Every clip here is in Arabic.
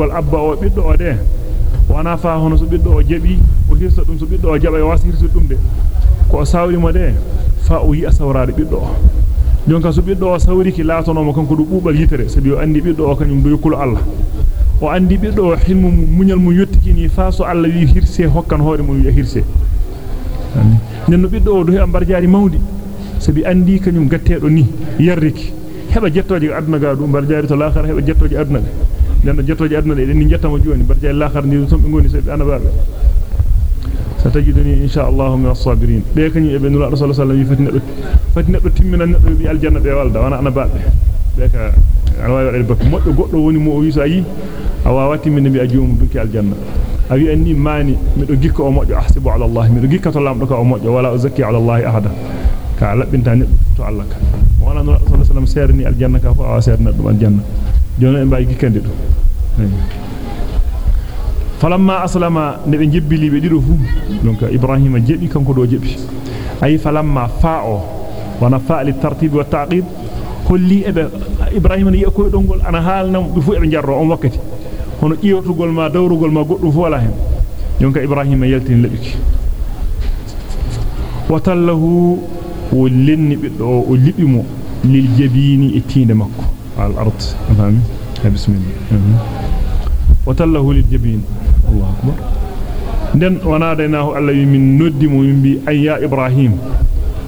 gol abba o biddo o de wana fa hono so biddo o jebi o hirsa dum so biddo o jaba e wasi hirsa dum de ko sawri mo de fa o yi asawraade biddo o jonka so biddo o sawriki laatono mo kanko du bubal yitere sabi o andi biddo o kanyum doykul Allah o andi biddo o hilmu munyal mu yottikini fa so Allah wi hirse hokkan hoore mo wi hirse nenno biddo o do he ambar jaari mawdi sabi andi kanyum gattedo ni yarriki heba jettoje aduna ga dum bar jaari to laakhar heba jettoje aduna nenno jettoje aduna de ni jettamo joni bar jaari laakhar ni tum be ngoni sabi anababe ستجدني إن شاء الله من الصابرين بيكني ابن الله رسول الله صلى الله عليه وسلم فتنا تمنا ندو بي الجنة بي والدا وأنا أنا بابه بيك أنا واي wadde bakko moddo goddo woni mo o wi so ayi awa wati min bi ajum dunki aljanna awi anni mani mido gikko o moddo ahsibu ala allah mido gikka to lamdo ka o moddo wala uzakki ala allah ahada ka labbinta neddo to allah ka wala no rasul sallam serni aljanna ka fa awa serna dum aljanna jono en bay gikkande dum falamma aslama ne be jibbili be dido fu donc ibrahima jebi kanko do jebi ay falamma fa'o wana fa'li tartib wa ta'qib holli ebe ibrahima yi ko dongol ana halnam be fu ebe jarro on wakkati hono iyotugol ma dawrugol ma goddu fu wala hen donc ibrahima yaltin labiki watallahu wolinni biddo o libimo lil jabini e tinde makko al ard fami bismillah watallahu lil jabini الله أكبر. ندن وناديناه الله من ندم من بي أي يا إبراهيم.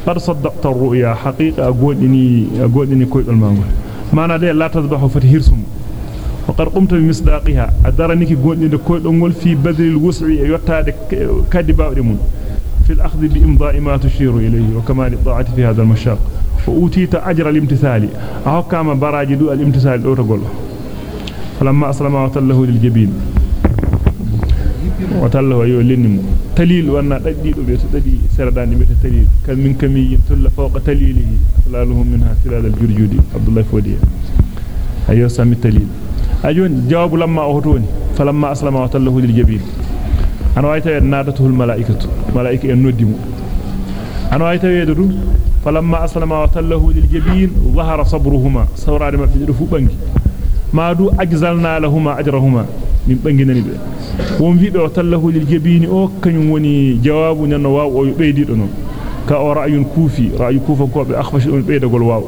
قد صدقت الرؤيا حقيقة أقودني أقودني كويت المانغول. ما نادي لا تذبحوا فتهرسم وقد قمت بمصداقها. أدرني كي قودني كويت المانغول في بذل الوسع يوتا كدبا ودمون في الأخذ بإمضاء ما تشير إليه وكمال الطاعة في هذا المشاق. وأوتيت أجر الامتثال. أهو كما براجدوا الامتثال أو تقول فلما أسلم وتله للجبين. وتالله أيو لنمو تليل وأنا تديد بيت تدي سردان بيت تليل كان من كمي تل فوق تليله. تلالهم منها تلال الجرجودي. عبد الله فودي أيو سامي تليل أجون جواب لما أهتوني. فلما أسلم وتله للجبين. أنا وايتا نادته الملائكة ملائكة الندمو أنا وايتا يدرو فلما أسلم وتله للجبين ظهر صبرهما سورار ما في بنجي ما دو أجزلنا لهما أجرهما min banginani be won wiibe o tallahu lil jabini o kanyum woni jawabu nan waaw o beydido non ka o ra'yun kufi ra'yu kufa ko be akhfash on beydagol waaw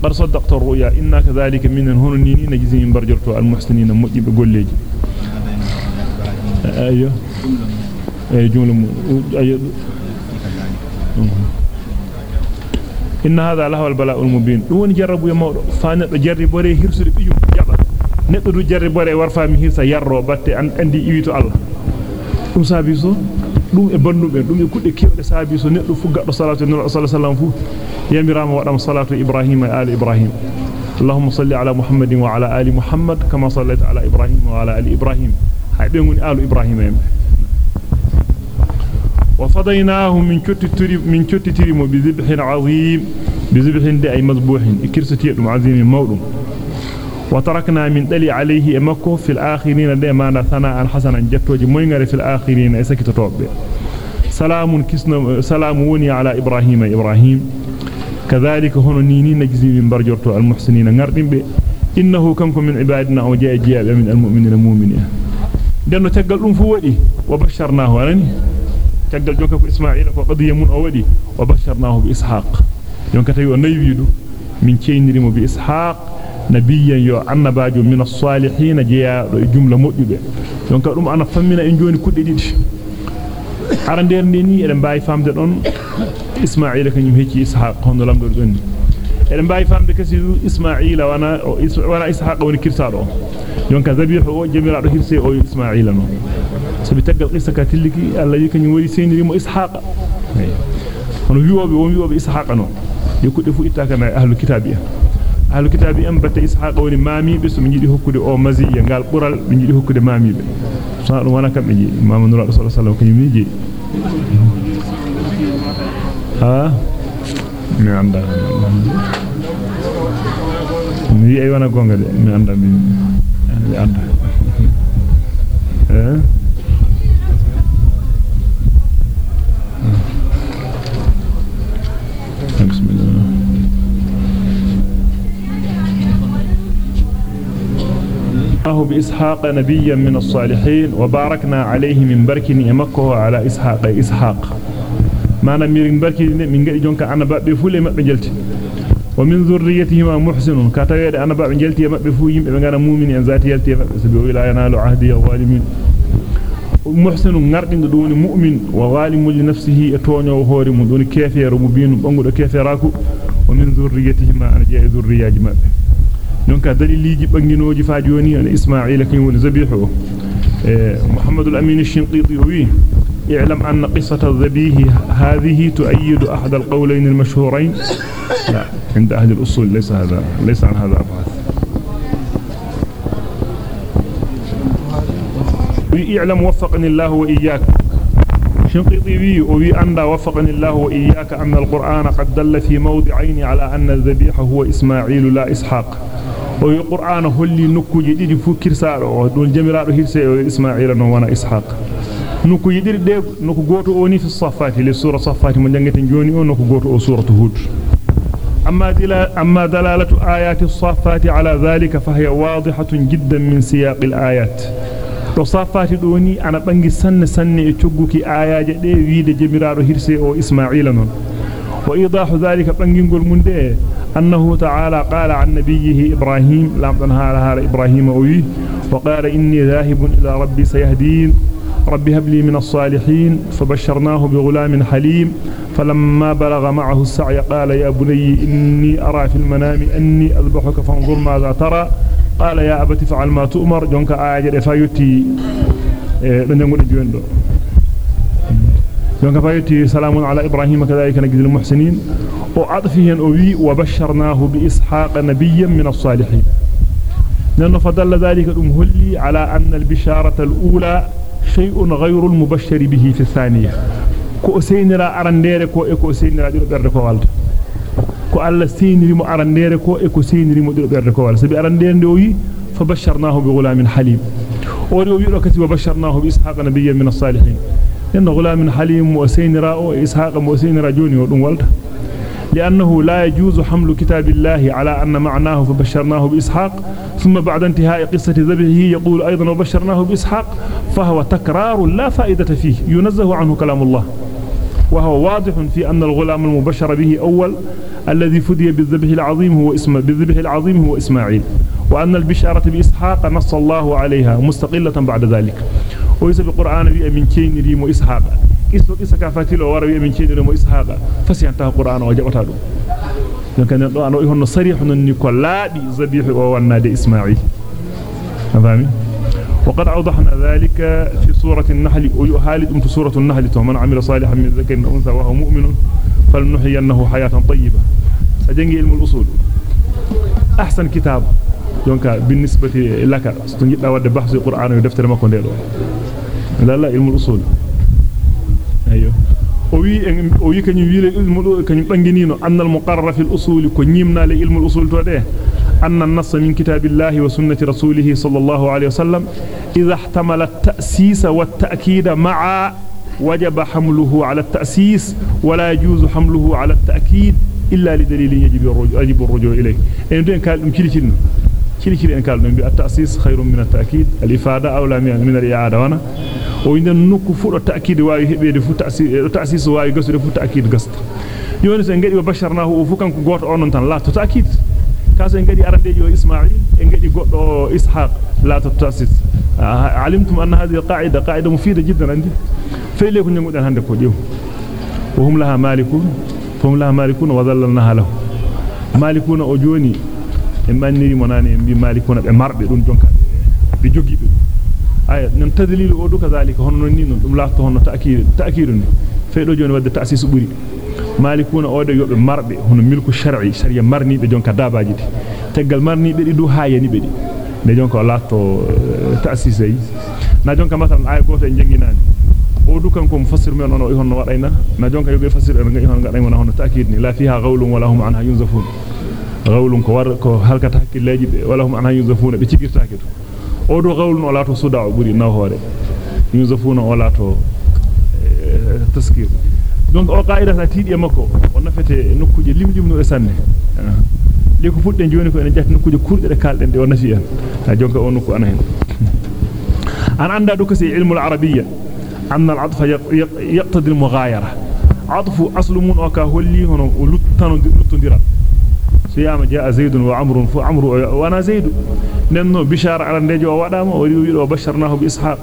bar saddaqta ar-ru'ya inna kadhalika min hunni najzi min barjartu al-muhsinin mujibe golleji أيوه. جمل أيوه إن هذا له البلاء المبين. دون جرب يا مودو فان جرب بوري هرسري بيو يابا نيدو دو جرب بوري وارفا مي هيسا يارو باتي اندي ييتو الله. دوم سابيسو؟ دوم اي بندو بي دوم كودي كيودي سابيسو. نيدو فو غادو صلاه النبي صلى الله عليه وسلم يامرام ودام صلاة إبراهيم وال إبراهيم. اللهم صل على محمد وعلى آل محمد كما صليت على إبراهيم وعلى ال إبراهيم, وعلى آل إبراهيم. بيغوني آل إبراهيم وفضيناه من كتتري من كتتري بذبح عظيم بذبح دي أي مذبوح كرستي عظيم مولود وتركنا من دلي عليه مكو في الآخرين دي ما ثناء حسنا جتوجي موينغري في الآخرين اسكت توبه سلام كسنا سلام وني على إبراهيم إبراهيم كذلك هنا نيني نجزي من برجرتو المحسنين بي إنه كنكم من عبادنا أو جاء جاء من المؤمنين المؤمنين دانو تقل دum fu wadi وبشرناه anani tagal jonka ko isma'ila ko qadiya mun o wadi وبشرناه بإسحاق jonka tawi o naywidu min ceynirimo bi ishaq nabiyyan yo annabajo min as-salihin jeya do jumla modjube donc dum ana fammina en joni kudde didi arande ni eden bayi famde don isma'ila kanyum hecci ishaq hono lamdo don eden bayi famde kasi isma'ila wana wana ishaq woni kirsado يونك ذبيح هو جميل عبد الحسين أو إسماعيل إنه. سبيتك القصة كاتلك الله يكن يوري سين ريم إسحاق. إيه. أنا يوا بي ويوا بإسحاق إنه. يكون يفو إتاك مع أهل الكتاب يا. أهل الكتاب أم بت إسحاق أو المامي بس من جدي هو كده أو مزي ينقال قرال من جدي هو كده مامي صار وأنا كم يجي. ما من رأى صلى الله عليه وسلم كم يجي. ها؟ نعم، من نعم. عندنا من جدي أيوة أنا قوانا من نعم، عندنا الله بإسحاق نبيا من الصالحين وباركنا عليه من بركني مكه على إسحاق إسحاق. ما نمير بركني من قد جونك أنا بأبي فولي مأبي جلتي ومن ذريتهما محسن. كتويد أنا با جلتي مابي فو ييمبي غانا مؤمن إن ذات يلتي سبي ولا ينال عهد الظالمين محسن نردين دون مؤمن وظالم لنفسه اتونيو هوري مو دوني كيفير مو بينو بونغو دو كيفيراكو ومن ذريتهما أنا جاي ذرياج مابي دونك دليليجي بانينوجي فاجوني أنا إسماعيل كي زبيحو. إيه، محمد الأمين الشنقيطي هو يعلم أن قصة الذبيه هذه تؤيد أحد القولين المشهورين. عند أهل الأصول ليس هذا ليس عن هذا أبحث ويعلم وفقني الله وإياك. شنقيطي وي وي أندا وفقني الله وإياك أن القرآن قد دل في موضعين على أن الذبيح هو إسماعيل لا إسحاق. ويقرآن هولي نكو جديد فكر سارو دون جميلات هيرسي إسماعيل وأنا إسحاق. نكو جديد دي نكو غوتو أوني في الصفات لسورة صفات من جنجة جوني أو نكو غوتو سورة هود. أما, أما دلالة آيات الصافات على ذلك فهي واضحة جدا من سياق الآيات. الصافات دوني أنا بنجي سن سن يتجوك آيات دي ويد جميرار هرسي أو إسماعيل وإضاح ذلك بنجي نقول من دي أنه تعالى قال عن نبيه إبراهيم لم تنهى لها إبراهيم أوي وقال إني ذاهب إلى ربي سيهدين. رب هب لي من الصالحين فبشرناه بغلام حليم فلما بلغ معه السعي قال يا بني إني أرى في المنام أني أذبحك فانظر ماذا ترى قال يا أبت فعل ما تؤمر جونك آية فايتي دو جونك فايتي سلام على إبراهيم كذلك نجد المحسنين. وعطفه أوي وبشرناه بإسحاق نبيا من الصالحين. لأنه فضل ذلك الأمهلي على أن البشارة الأولى شيء غير المبشر به في الثانية. كو سينرا أرندير كو إكو سينرا دير دير كو والد. كو ألا سينري مو أرندير كو إكو سينري مو دير دير كو والد. سبي أرندير ديوي فبشرناه بغلام حليم. وريو يرو كتب بشرناه بإسحاق نبيا من الصالحين. إن غلام حليم مو سينرا وإسحاق مو سينرا جوني ودن والد. لأنه لا يجوز حمل كتاب الله على أن معناه فبشرناه بإسحاق. ثم بعد انتهاء قصة ذبحه يقول أيضا وبشرناه بإسحاق فهو تكرار لا فائدة فيه ينزه عنه كلام الله. وهو واضح في أن الغلام المبشر به أول الذي فدي بالذبح العظيم هو اسم بالذبح العظيم هو إسماعيل. وأن البشارة بإسحاق نص الله عليها مستقلة بعد ذلك. ويسب القرآن بي من كين ريم إسحاق. كين ريم إسحاق فسينتهى القرآن وجبتها له donc en do ano sarih non ni ko laabi zabihu o wannade isma'il وقد أوضحنا ذلك في سورة النحل ويحالد في سورة النحل من عمل صالحا من ذكر أنثى وهو مؤمن فلنحيينه حياة طيبة أجنجي علم الأصول أحسن كتاب دونك بالنسبة لك ستنجد ود بحث القرآن ودفتر ما كنت لا لا علم الأصول أيوه وي وي كني ويل علم كني بانغينينو أن المقرر في الأصول كنيمنا لعلم الأصول تو ده أن النص من كتاب الله وسنة رسوله صلى الله عليه وسلم إذا احتمل التأسيس والتأكيد مع وجب حمله على التأسيس ولا يجوز حمله على التأكيد إلا لدليل يجب الرجوع, يجب الرجوع إليه. إن دين قال أم كيلي كيلي كيلي كيلي إن قال التأسيس خير من التأكيد. الإفادة أولى من الإعادة. وأنا وإن نكو فوق التأكيد واي هبيد فوق التأسيس واي قصد فوق التأكيد قصد. يونس إن قد وبشرناه وفوقا كغوت أونن تن لا تتأكيد. كاسا إن قد أرندي إسماعيل إن قد إسحاق. لا تتأسيس. علمتم أن هذه القاعدة قاعدة مفيدة جدا عندي. فإليه كن يقول هندك وديو وهم لها مالكون. فهم لها مالكون وظللناها له. مالكون أجوني إما أنني مناني إمبي مالكون بمربي دون جونكا بجوجي بي أي نمتدليل أودو كذلك هنو نينو دم لا تهنو تأكيد تأكيد فإلو جوني ودى تأسيس بوري مالكون أودو يوب مربي هنو ملك الشرعي شريا مرني بجونكا دابا جدي تقل مرني بدي دو هاي ني بدي ne jonka latto ta'sisay na jonka masalan ay goto e janginani o dukan ko mufassir men on o honno wadayna na jonka yobe fassir en ngi hon gaday wona hono ta'kid ni la fiha qawlun wala hum anha yunzafun qawlun ko war ko halkata hakkileji be wala hum anha yunzafun be cigirtaake to o do qawlun wala to suda o buri naw hore yunzafuna wala to taskir donc o qaida sa tiidi e makko o nafete nokkuje limlimno e sanne li ko fudde joni ko en jatti nokkuje kurde de kalden de o nafi en ha jonka on ko ana hen an anda do ko si ilmu al-arabiyya anna al-atfa yaqtadi al-mughayara atfu aslu mun o ka holli hono luttano siyama jaa zaidun wa amrun fu amru wa ana zaidu nenno bishara arandejo o wadama o wi do basharnahu bi ishaq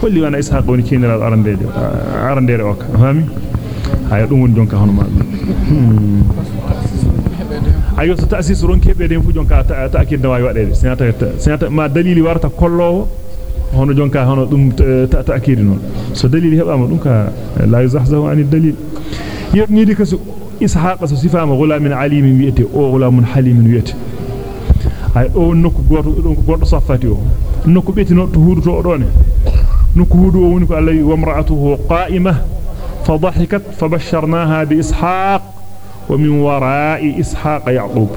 holli wana ishaq woni cinira arandejo arandere o ka fami haya dum woni jonka hono ma ayo so ta'sis ron kebe den fu jonka ta'kid dawa wadede sinata sinata ma dalili warta kollowo hono jonka hono dum ta'kid non so dalili hebama dum ka la yuzahzahu ani dalil yernidi kaso ishaq so sifama gulamin alimin wi'ete o gulamun halimin wi'ete ay o nokku goto don ko goddo saffati o nokku beti no to huduto o done nokku hudu o woni ko Allah wa mar'atuhu qa'imah فضحكت فبشرناها بإسحاق ومن وراء إسحاق يعقوب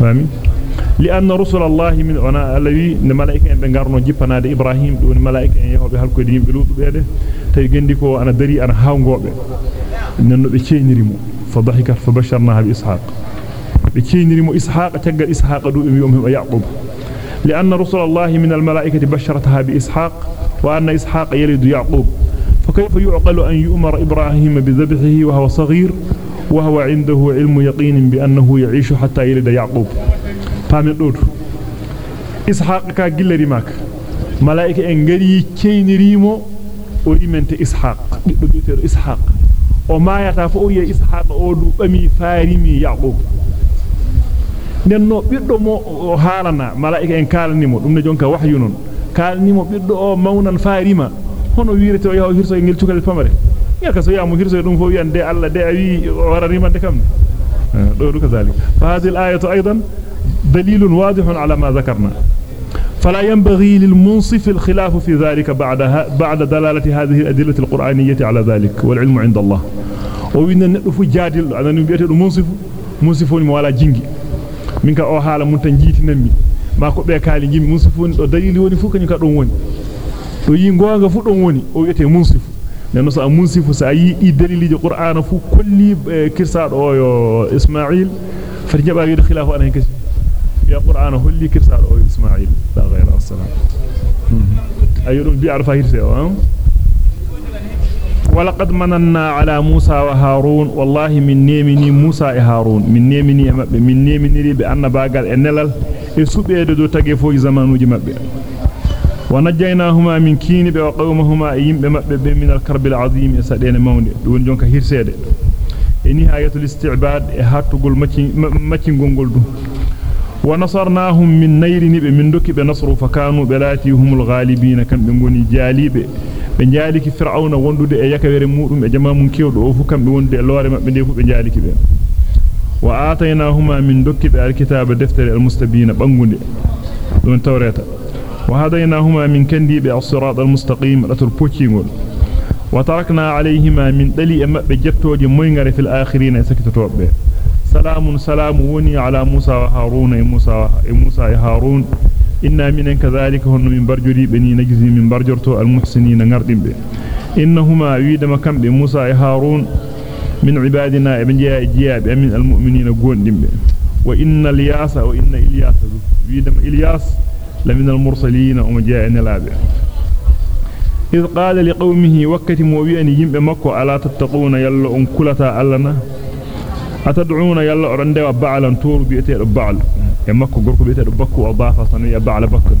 فهمي لأن رسول الله من أنا الذي الملائكة أن غارنو جيبنا دي إبراهيم دون الملائكة أن يهو بحال كودي بلوط بيده. تاي غنديكو أنا دري أنا هاونغوبه نانو بي تشينيريمو فضحكت فبشرناها بإسحاق. بتشينيريمو إسحاق تغال إسحاق دو يوم يعقوب لأن رسول الله من الملائكة بشرتها بإسحاق وأن إسحاق يلد يعقوب. فكيف يعقل أن يؤمر إبراهيم بذبحه وهو صغير؟ وهو عنده علم يقين بأنه يعيش حتى يلد يعقوب. فامن دوت إسحاق كا جلري ماك ملائكة انغري كينريمو o imente ishaq biddo bi'etedo ishaq o mayata fo o yi ishaq o du bami farimi yaqub nenno biddo mo o halana malaika en kalanimo dum ne jonka wahyu kalanimo biddo o mawnan farima hono wiirete o yaho hirso ngel cukal pamare yaka so yamu hirso dum fo wi'ande alla de awi wararima de kam do do kazalik fa hadhihi al-ayatu aidan دليل واضح على ما ذكرنا. فلا ينبغي للمنصف الخلاف في ذلك بعد بعد دلالة هذه الأدلة القرآنية على ذلك والعلم عند الله. وإن نقف جادل أن نبيت المنصف منصفون موالا جنجي. منك أوحال منتنجيت نمي. ما قد بيكا لنجيم منصفون دليل ونفوك نكا دونواني ويين قوانا فوق دونواني ويأت منصف. لأنه سأى منصف سأيي دليل القرآن فوق كل آه، كرسات أو إسماعيل فرجب أغير خلافه أنا هكذا يا قرآن هلي كرسال أو إسماعيل لا غير السلام. أيضا بيعرف هيرسي ولقد مننا على موسى وهارون والله من نيمني موسى وهارون من نيمني من نيمني بأن باقال النلل يسوبيد دو تاغي فوي زمانوجي مبه ونجيناهما من كين وقومهما يمبه مبه من الكرب العظيم يسدين مونde دون جونكا هيرسede نهايه الاستعباد macci macci gongol dum ونصرناهم من نير نبي من دك بنصر فكانوا بلاتهم الغالبين. كم بنغني جاليب بنجالك فرعون وندود يكبر مورم جماع من كيود وفكم بنود اللوار ما بنديه بنجالك بين وآتيناهما من دك الكتاب دفتر المستبين. بنغني ومن توريتا. وهديناهما من كندي بالصراط المستقيم. لتر وتركنا عليهما من دلي أمأ بجبتو جمعين في الآخرين. سكتتو بيه سلام سلام وني على موسى وهارون. موسى موسى هارون. إنا من كذلك هن من برجري بني نجزي من برجرتو المحسنين نردم به إنهما ويدما كم بموسى هارون. من عبادنا إبن جاء جياب من المؤمنين قوندم به وإن الياس وإن إلياس ويدما إلياس لمن المرسلين وما جاء نلابه إذ قال لقومه وكتم وبيان يمب مكو ألا تتقون يلا أنكلتا ألنا؟ Atad'una yalla oron dewa ba'alan toru bi'etedo ba'al e makko gorko bi'etedo bakku o bafa tan ya ba'ala bakku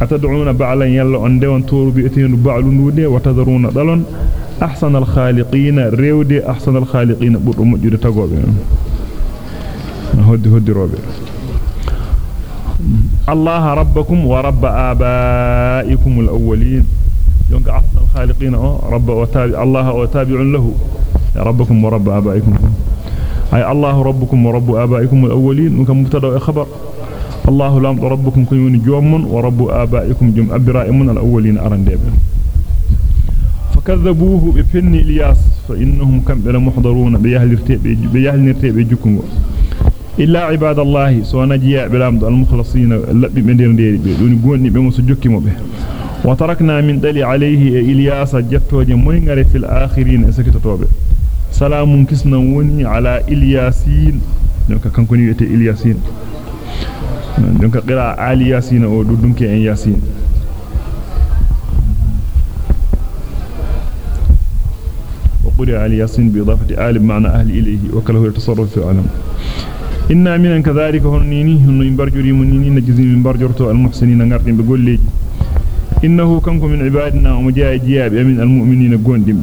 atad'una ba'alan yalla on dewan toru bi'etedo ba'alu ndude wa tadharuna dalon ahsanal khaliqin rewde ahsanal khaliqin buddo mojjude tagobe hoddi hoddi robe الله ربكم ورب آبائكم الأولين يونك أحسن الخالقين رب وتابع الله وتابع له ربكم ورب آبائكم. أي الله ربكم ورب آبائكم الأولين. مكم مبتدأ خبر؟ الله لام ربكم كيون جوم ورب آبائكم جم أبراء من الأولين أرندب فكذبوه بفن إلياس. فإنهم كم بلا محضرون بيهل بيهل نرتيب جكم إلا عباد الله سوانا جياء بلامد المخلصين لبي من دير دير دون غوني بمس جوكيمو به. وتركنا من دلي عليه إلياس جتوجي موينغري في الآخرين سكتتوبه salamun kisnan woni ala ilyasin donc kanko ni wete ilyasin donc qira ali yasin o do dunke en yasin. وقرئ على ياسين بإضافة آل بمعنى أهل إليه وكله يتصرف في العالم إنا من كذلك هنيني هنو ينبرجري منيني نجزي من برجرته المحسنين نغردين بقول لي إنه كنكم من عبادنا ومجاء جياب من المؤمنين قوندين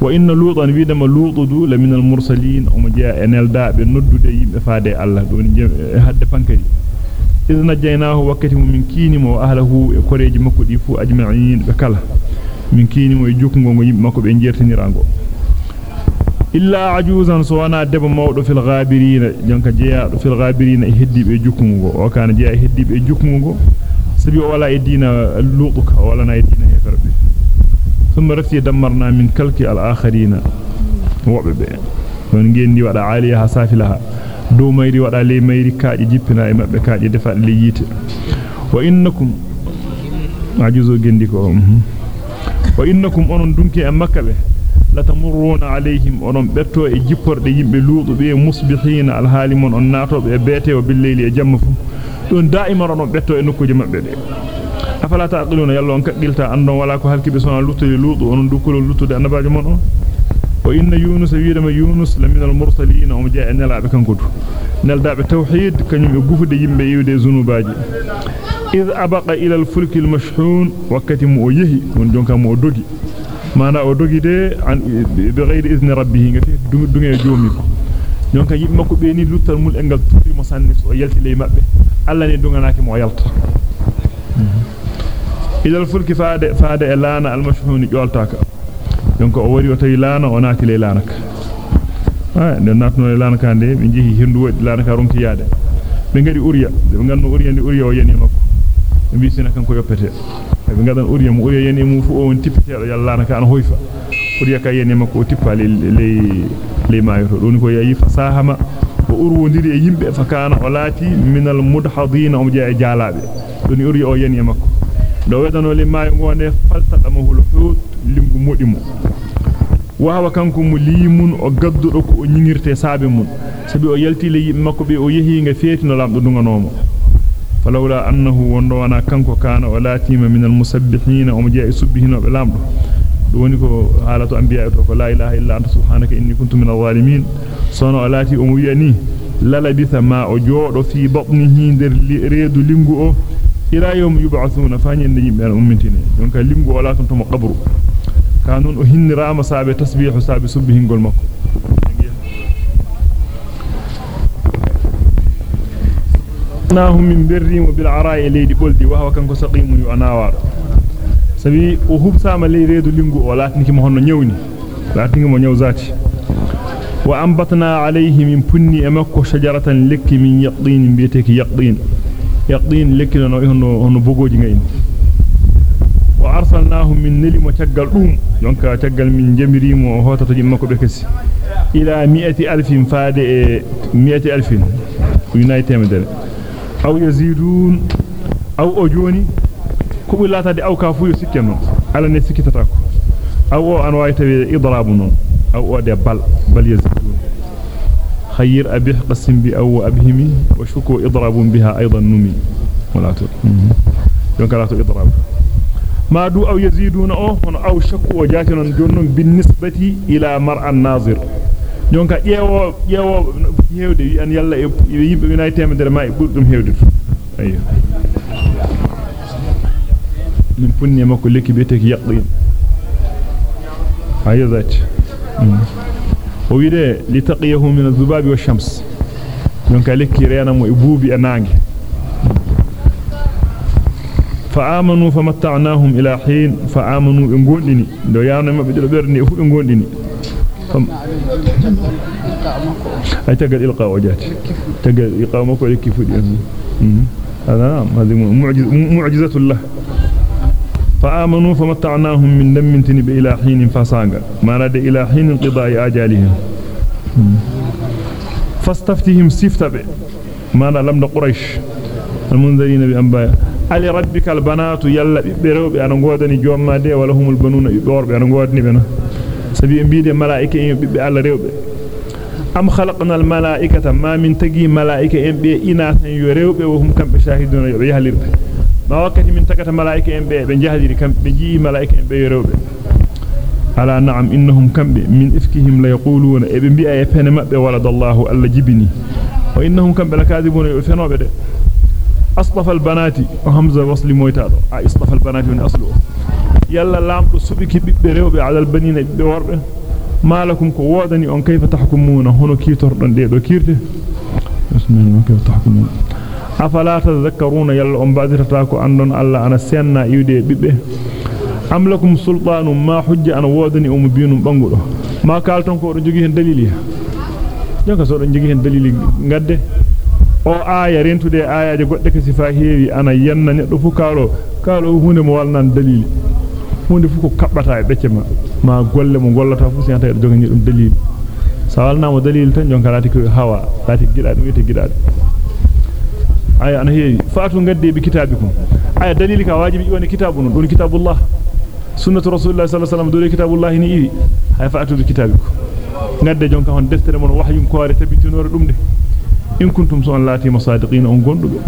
وإن لوطا بيدما لوط دو لمن المرسلين ومجاء نلدا بنود دي فادي الله دون حد فانكري إذ نجيناه وقت من كيني وأهله كوريج مكو دي أجمعين بكلا من كيني ويجوكو مكو بنجيرتني رانغو illa ajuzan so wana debo mawdo fil ghabirin jonka jeyaado fil ghabirin e heddibe jukumugo o kana jeya heddibe jukumugo sabi wala e dina e ثم رفي دمرنا من كلك الآخرين. وبب كون غيندي ودا عاليها سافلها دو ميري ودا لي ميري كاجي جيبنا اي مبه كاجي دفا لي ييته وانكم عجزو غيندي كو. وإنكم اون دونكي ام مكه لا تمرون عليهم اون بتو إي جيبوردي ييمبه لودو بي مصبحين. الحالمون اون ناتوب اي بيتهو بالليل اي جمفو دون دائما اون بتو اي نوكوجي مبه afala taqiluna yallo on kaddilta andon wala ko halkibe sona luttude luudo onon dukkulo luttude annabaajo mon on wa inna yunus wiidama yunus lamina almursalin um jaa nelabe kankodu neldabe tawhid kanyum e gufude yimbe yiwde zunubaaji id abaqa ila alfulki almashhun wakati mu o yehi won jonka mu o dogi mana o dogide an bi ghayri izni rabbih ngati dunge joomi ko nyonka yimbe makko be ni luttal mul engal turi mo sanni so yalti ley mabbe alla ne dunganaaki mo yalta e ley laana ka ay den natno e laana ka de be jehi hendu wadi laana ka ronki yaade be ngadi uriya be ganno uriya ndi uriya o yani makko be bisina kanko yoppete be ngadan uriya mo uriya yani mu fu o won tippiteedo yalla na kan hoyfa uriya ka yani makko o tippa le le le mayoto don ko yayi fasahama o urwondiri e yimbe fa kana o laati minal mudhadin um jaa jaalaabe don uriya o yani makko do wedano le mayo ngone faltadamahul hut limgu modimo wawa kanko mu limun o gaddudo ko o nyingirte saabe mun sabi o yalti le yimbe makko be o yehi nga feetino lamdo dunganomo فلولا أنه وندوانا كنكو كان ولا تيم من المسبحين ومجاء سبحين وبلامدو دوني كو حالة أنبياء تو لا إله إلا أنت سبحانك إني كنت من الظالمين صنع ألاتي أموياني للبث ما أجوع في بطنه در ريد لنغو إلى يوم يبعثون فاني النجم بأن أمتين يونك لنغو ولا تنتم قبرو كانون أهن رام سابي تسبيح سابي سبحين قول مكو ناهم من برهم وبالعراء ليدي بولدي وهو كان سقيم يعناوار sabi o hubsama ley reedu lingu o latniki mo honno nyawni latniki mo nyaw zati wa ambatna alayhi min punni e makko shajaratan lekki min yaqdin bieteki yaqdin. يقين لكن أنا لكنا وإهن وإهن بوجود جين وعرسلناهم من نلي متجعل روم. ينكر تجعل من جمريم وهو تطجيم ما كبركس إلى مئة ألف فاد مئة ألف. ويناي تمدل أو يزيدون. أو أجوني. كوب لا تدي أو كافو يسكنون على نسكت تتركوا أو أنواع تبي إضرابنون أو أدي بل بل يزيد. Abih qasim bi aw abhimi wa shuku idrabun biha aidan numi wala to donc la to idrab ma du aw yaziduna o hono aw shakku o jati non jonnon bin nisbati ila mar'an nazir jonka ƴeewo ƴeewo heewde wi an yalla e yimbe winay temedere ma e burdum heewde ayyo min punni makko lekki be teki yaqdin ayyo zat o ويده لتقيه من الذباب والشمس. دونك عليك رينا مبوبي انانغ فآمنوا فمتعناهم إلى حين. فآمنوا انغوندني دو يانا مبدل برني فو انغوندني أي تقل إلقاء وجات تقل إلقاء مكو لكي فو دي معجزة الله. فآمنوا فمتعناهم من دم تنب إلى حين فسانغ ما رد إلى حين انقضاء آجالهم. فاستفتهم سفتب ما لم قريش. المنذرين بأنباء. علي ربك البنات يلا بروب أنا غودني جوما دي ولهم البنون يدور بأنا غودني بنا. biide malaa'ika en bibbe Allah rewbe am khalaqna al malaa'ikata ma min tagi malaa'ika en be inatan yo rewbe wo hum kambe shahiduna ma wakkati min tagata malaa'ika en be be jahdiri kambe ji malaa'ika en be rewbe ala na'am innahum kambe min ifkihim la yaquluna e be bi'a e pene mabbe waladallahu alla jibini wa innahum kambe la kadibuna yo fenobe de asṭafa al banati wa hamza wasli moytaado a isṭafa al banati min aslu yalla lamdo subiki bibbe rewbe ala al banina bibbe worbe malakum ko wodani on kayfa tahkumuna hono kitordon de do kirde bismillah kayfa tahkumuna afala tadhakkaruna yalla on badirata ko andon alla ana senna iwde bibbe. Am lakum sultanun ma hujja ana wodani o mubinum bangudo. Ma kalton ko do jogi hen dalili. Jonka so do jogi hen dalili gadde o aya rentude ayaje godde ke sifa heewi ana yanna neddo fu kaalo kaalo hunde mo walnan dalili. Hunde fu ko kabbata e becce ma. Golle mo gollata fu sen tawi jogani dum dalil sawalna mo dalil tan jonka lati ko hawa lati gidaade wiite gidaade aya ana heewi faatu gadde bi kitabikum aya dalil ka wajibi woni kitabun dun kitabullah sunnatu rasulullah sallallahu alaihi wasallam dole kitabullah ni iwi hay faatu bi kitabikum gadde jonka hon deftere mon wahyum koore tabitinore dum de in kuntum so lati masadiqina on gondube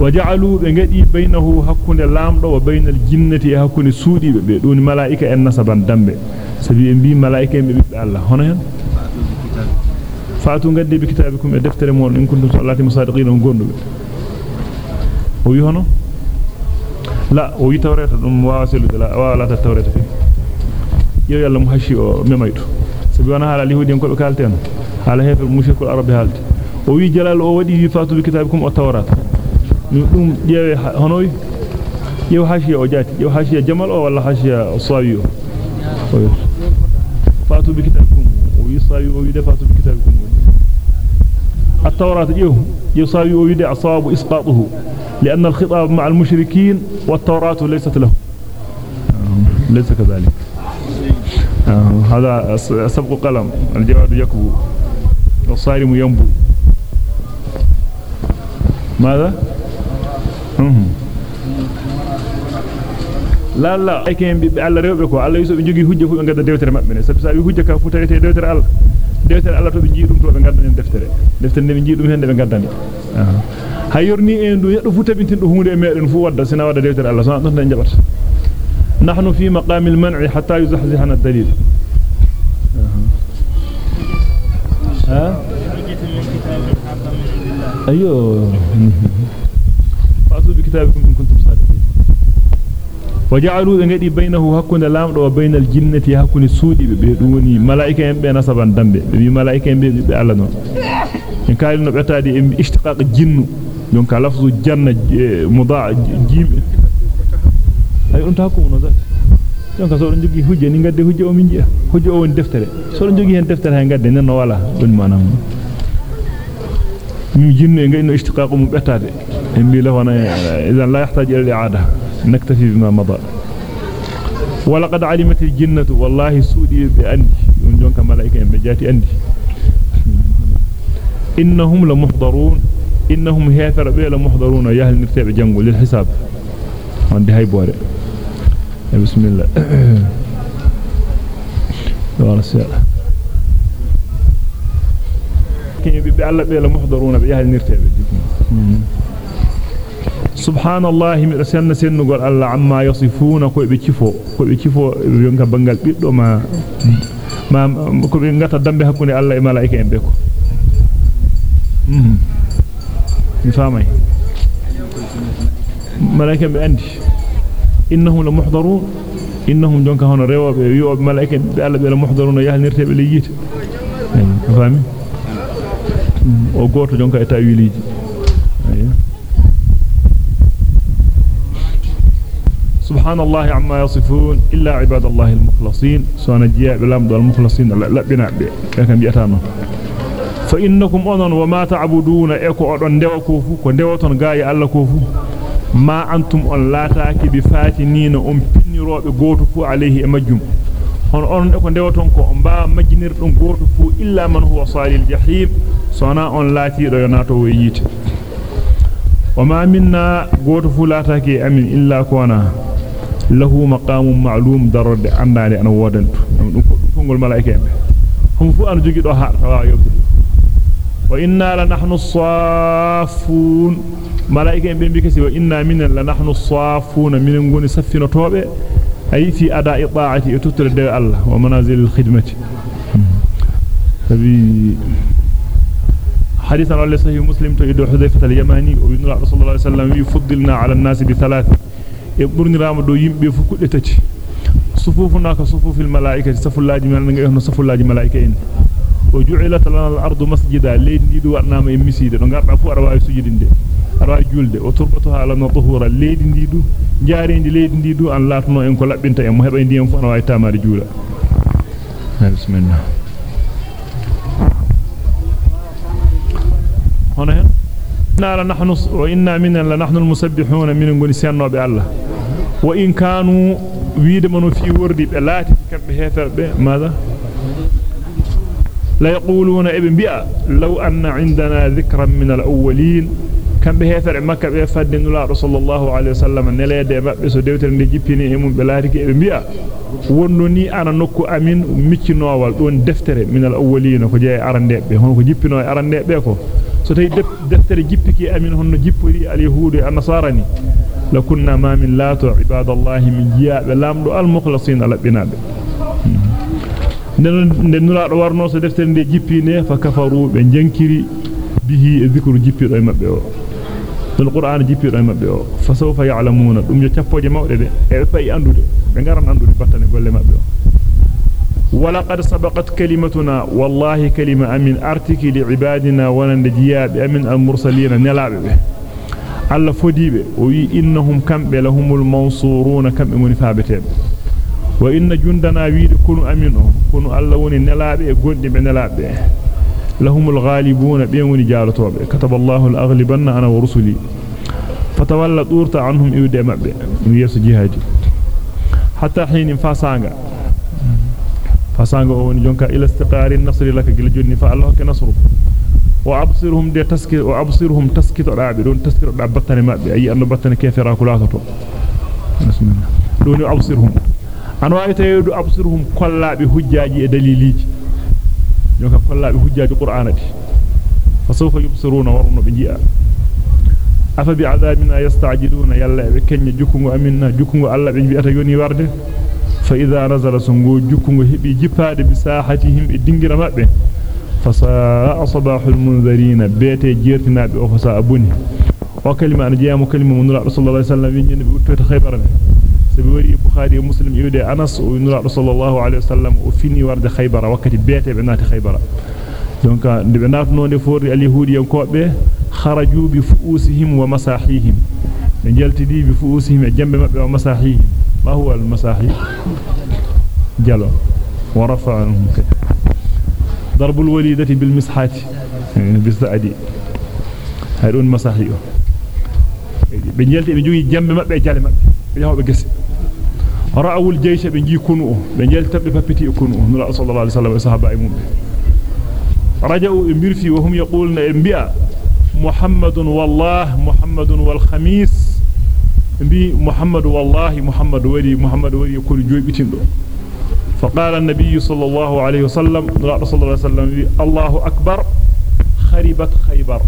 وجعلوا بغدي بينه حكون لامدو وبين الجنة حكون سودي be دون ملائكه en nasaban dambe sabi en bi malaika en be Allah hono hen فاتو غدي بكتابكم الدفتر مول. إن كنتم صلاتي مصادقين غوند وي هنو لا وي توريت دم واسل لا ولا توريت في يو يالله محشي أو ميميتو سبي وأنا على اليهود ينكو كالتين. على هيف المشرك العربي هالت وي جلال أو ودي فاتو بكتابكم التورات دم ديو هنو يو حاشيه أو جات يو حاشيه جمل أو ولا حاشيه صاويو فاتو بكتابكم. وي صاويو وي فاتو بكتابكم. التوراة يو يساوي ويدع أصاب إسقاطه لأن الخطاب مع المشركين والتوراة ليست له. ليس كذلك. هذا سبق قلم. الجواد يكبو. والصارم ينبو. ماذا؟ la la ay ken bi Allah rewbe ko Allah yuso be jogi hujja fu be gadda dewtere mabbe ne sabi sa wi hujja ka fu tawete dewtere dewtere Allah to be jiidum to be gadda en deftere deftere ne be jiidum hende be gaddani hay yorni en du yeddo fu tabintin do hunde e meden fu wadda sina wadda dewtere Allah so don tan jabata nahnu fi maqamil man'i hatta yuzahzihana ad-dalil ayo فاتوا بكتابكم إن كنتم بيدوني ملائكه يمبه نسبان دمبه بي ملائكه يمبه بي الله نون en kaali no betade e ishtiqaq jinnu donc lafzu janna mudaa jim ay on taako no zati donc so don jogi hujje ni gadde hujje o min jiya hujje o woni deftere so don jogi hen deftere hay gadde nenno wala don manam min jinnu e ngayno ishtiqaq mum betade إن له إذا لا يحتاج إلى الإعادة نكتفي بما مضى. ولقد علمت الجنة والله سودي بأندي ونجونك ملائكة بجاتي أندي إنهم لمحضرون. إنهم هيثر بي لمحضرون. يهل نرتاب جنگو للحساب. عندي هاي بوري بسم الله. دوار السيارة كي يبي الله بي لمحضرون بيهل نرتاب subhanallahi mi sanna sennugol alla amma yasifuna ko be cifo ko be cifo yonka bangal biddo ma ma ko be ngata dambe hakkunde alla e malaika en be ko mhm mi famay malaika be andi innahum la muhdarun innahum jonka hono rewobe wi'o malaika be alla be la muhdarun yahnirtebe le yite fami o goto jonka e tawiliji ayo سبحان الله عما يصفون إلا عباد الله المخلصين سوانا جياء بالأمد والمخلصين لا بناء كان بيأتانا فإنكم أذن وما تعبدون إيكو أدن ديو كوفو كنديوتون غاية ألا كوفو ما أنتم أن لا تاكي بفاتنين أم بنيروب غوتو فو عليه أمجم هون أن إيكو ديوتون كو أمبا مجنر أم غوتو فو إلا من هو صالي الجحيم سوانا أن لا تيرو يناتو وييت وما منا غوتو فو لا تاكي أمين إلا كونا له مقام معلوم در عنا لأن وادنت فنقول ملائكين هم فؤان جيدوها آه، وإنا لنحن الصافون. ملائكين بين بكسي وإنا منا لنحن الصافون. من نقول سفين طوب أي في أداء طاعتي وتتل الدواء الله ومنازل الخدمة. حديثا على صحيح مسلم تؤيد حذيفة اليماني وبنرى رسول الله صلى الله عليه وسلم يفضلنا على الناس بثلاثة. بثلاث يبرني رام دو يمبي فكودة تاتي صفوفنا كصفوف الملائكة صف الله جمال نغا صف الله الملائكة إن وجعلت لنا الأرض مسجدا لين دي دو أرنام يمسيد دو غارنا فو أرواي سجدين دي أرواي جولد وتربتها لنا طهورا لين دي دو جارين دي لين دي دو أن لاتنو إنكو لبنتا يمو هبا دي يمفو أرواي تامار جولا بسم الله هنا هنا إنا لنحن وإنا منا من وإن كانوا ويد منو في وردي بلاتي كم بهتر ماذا؟ لا يقولون ابن بيئة لو أن عندنا ذكرا من الأولين كم بهتر مكة بفد الله رسول الله عليه وسلم نلا دي مبسو ديوتر دي جيبيني امون بلاتي ابن بيئة amin miccinowal don deftere min al awwalina ko jey arandebe hono ko jippino arandebe ko so tay deftere jippiki amin honno jippori al yahudu an لكنا ما من لات عباد الله من جاء لامد المخلصين على لبنا ننرا ورنو سدفتر دي جيبيني فكفروا بنجنكري به ذكر جيبي ري مبهو في القرآن جيبي ري مبهو فسوف يعلمون. دم يتفوج مودده اي باي اندودي بي غران اندودي باتاني غولي مبهو ولقد سبقت كلمتنا. والله كلمة امن ارتكي لعبادنا ولن نجياب امن المرسلين. نلعب به alla fodibe o wi innahum kambe lahumul mansuruna kambe moni faabete wa inna jundana wiide kunu amin o kunu alla woni nelaabe e gondi be nelaabe lahumul ghalibuna be woni jaalotobe kataballahu al-aghlibanna ana wa rusuli fatawalla durta anhum iwde mabbe yeso jihadi hatta hin fasanga fasanga o woni jonka ila istiqari an-nasri laka gil jonni fa allah ka nasru taskiro da battane mabbe ayi anno battane kefera kulatoto bismillah doni absirhum an wawi tayedu absirhum kollaabe hujjaaji e daliliji jonka kollaabe hujjaaji qur'anati fa sawfa yubsiruna warno be ji'a afa bi adabina yasta'jiluna yalla be kenya jukungo aminna jukungo alla be bi'ata yoni warde fa idha nazala sungo jukungo hebi jippade bi sahatihim e dingira mabbe فساء صباح المنذرين. بيت جيرتنا بأفساء أبوني. وكلمة أنا جاء مكلمة من رسول الله صلى الله عليه وسلم. بأتوة خيبر. سبوري بخاري ومسلم يودي أنس ونرى رسول الله عليه وسلم وفيني ورد خيبر. وقت بيت بنات خيبر. دونك بنات نون فور اليهود ينكوبه. خرجوا بفؤوسهم ومساحيهم. من جلتدي بفؤوسهم جنب مبه ومساحيهم. ما هو المساحي؟ جلو. ورفعهم كده. ضرب الوليدة بالمسحات. بالسعدي هيرون مساحيو بنجلتي بنجوي جنب مبه جال مبه بيهو بغسي رأوا الجيش بنجي كنو بنجلت بفبتي كنو نرى صلى الله عليه وسلم وصحابه ايمون رجعوا امبرفي وهم يقولون انبياء محمد والله محمد والخميس. بي محمد والله محمد ولي محمد ولي كل جويبتين دو فقال النبي صلى الله عليه وسلم صلى الله عليه وسلم الله أكبر خربت خيبر.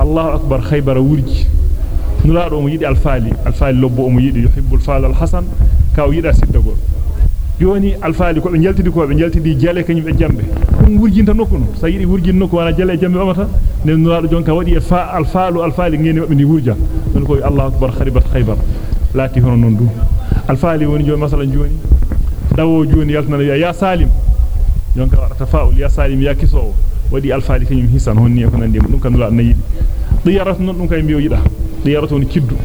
الله أكبر خيبر ورج. نلار أميدي الفالي الفالي لبو أميدي يحب الفال الحسن كاو يدا سيدقول يوني الفالي كو بنجلتي دي كو بنجلتي دي جالي كنب جنبه. كون ورجين تنوكونا سيدي ورجين نوكو وأنا جالي جنبه أمتا. نلار جون كاودي الفال الفالي نيني مبني ورجا نلقوي الله أكبر خربت خيبر. لا تهون نندو. الفالي وني جو مثلا جوني. Dawo joni yaltana ya salim jonka wada tafaul ya salim ya kiso wadi alfaali kanyum hisan honni ko nande dum kan nula nayidi diyarat non dum kay mbiyo yida diyarat woni kiddu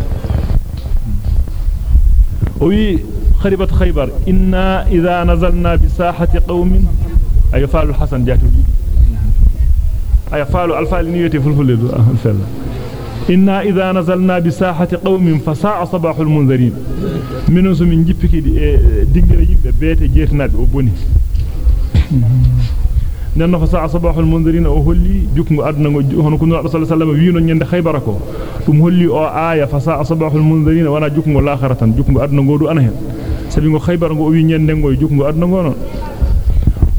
o wi خربت خيبر إنا إذا نزلنا بساحة قوم أي فعل الحسن جاتوا أي فعل الفعل نيتي فلفل الفعل إنا إذا نزلنا بساحة قوم فساء صباح المنذرين من من جبك دينجر يبه بيت جيتنا بأبوني nenno fa sa'a sabahul mundirin o holli jukmu aduna go hono ko nura sallallahu alaihi wasallam wiino nyande khaybara ko dum holli o aya fa sa'a sabahul mundirin wana jukmu lakharatan jukmu aduna go du ana hen sabi go khaybara go o wi nyande go jukmu aduna go non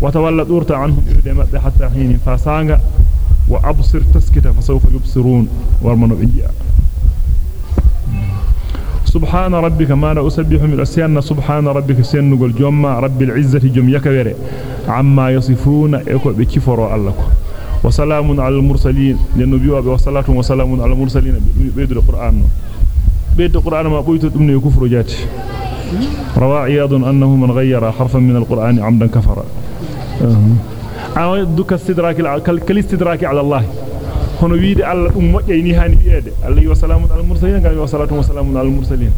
وتولى دورت عنهم إبدا مبه حتى حين فاسانغا وأبصر تسكت فسوف يبصرون ورمنوا إنجاء سبحان ربك ما لا أسبح من أسيان سبحان ربك سينغل جمع. رب العزة جم يكبر. عما يصفون إكو بكفر الله. وسلام على المرسلين. للنبي وصلاة وسلام على المرسلين. بيد القرآن. بيد القرآن ما بيت من كفر جات. روى عياض أنه من غير حرفا من القرآن عمدا كفر. أه. دوك استدراك كالاستدراك على الله hono wiide alla dum mojjay ni hani wiede alayhi wa salamun al mursalin ngam wa salatu wa salamun al mursalin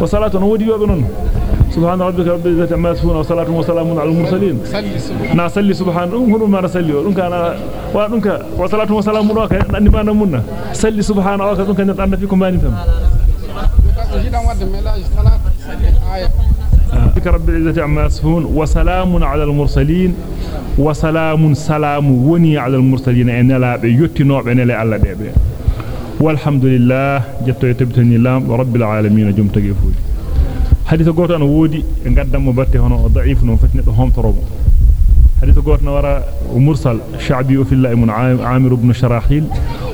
wa salatu wodi yobe non subhan rabbika rabbil izzati amma yasifun wa salatu wa salamun al mursalin na salli subhan dum hono ma salli dum kana wa dum ka wa salatu wa salamun wa ka andi ma namunna salli aya رب العزة عما يصفون وسلام على المرسلين وسلام سلام وني على المرسلين. إن لا بيوتينو بن لا الله بيبه والحمد لله جتو يتبتني لام رب العالمين جم تغيفوجي حديث غوتو إن وودي غدام باتي هونو ضعيف دو هوم تروب حديث غوتنا ورا مرسل شعبي في الله من عامر بن شراحيل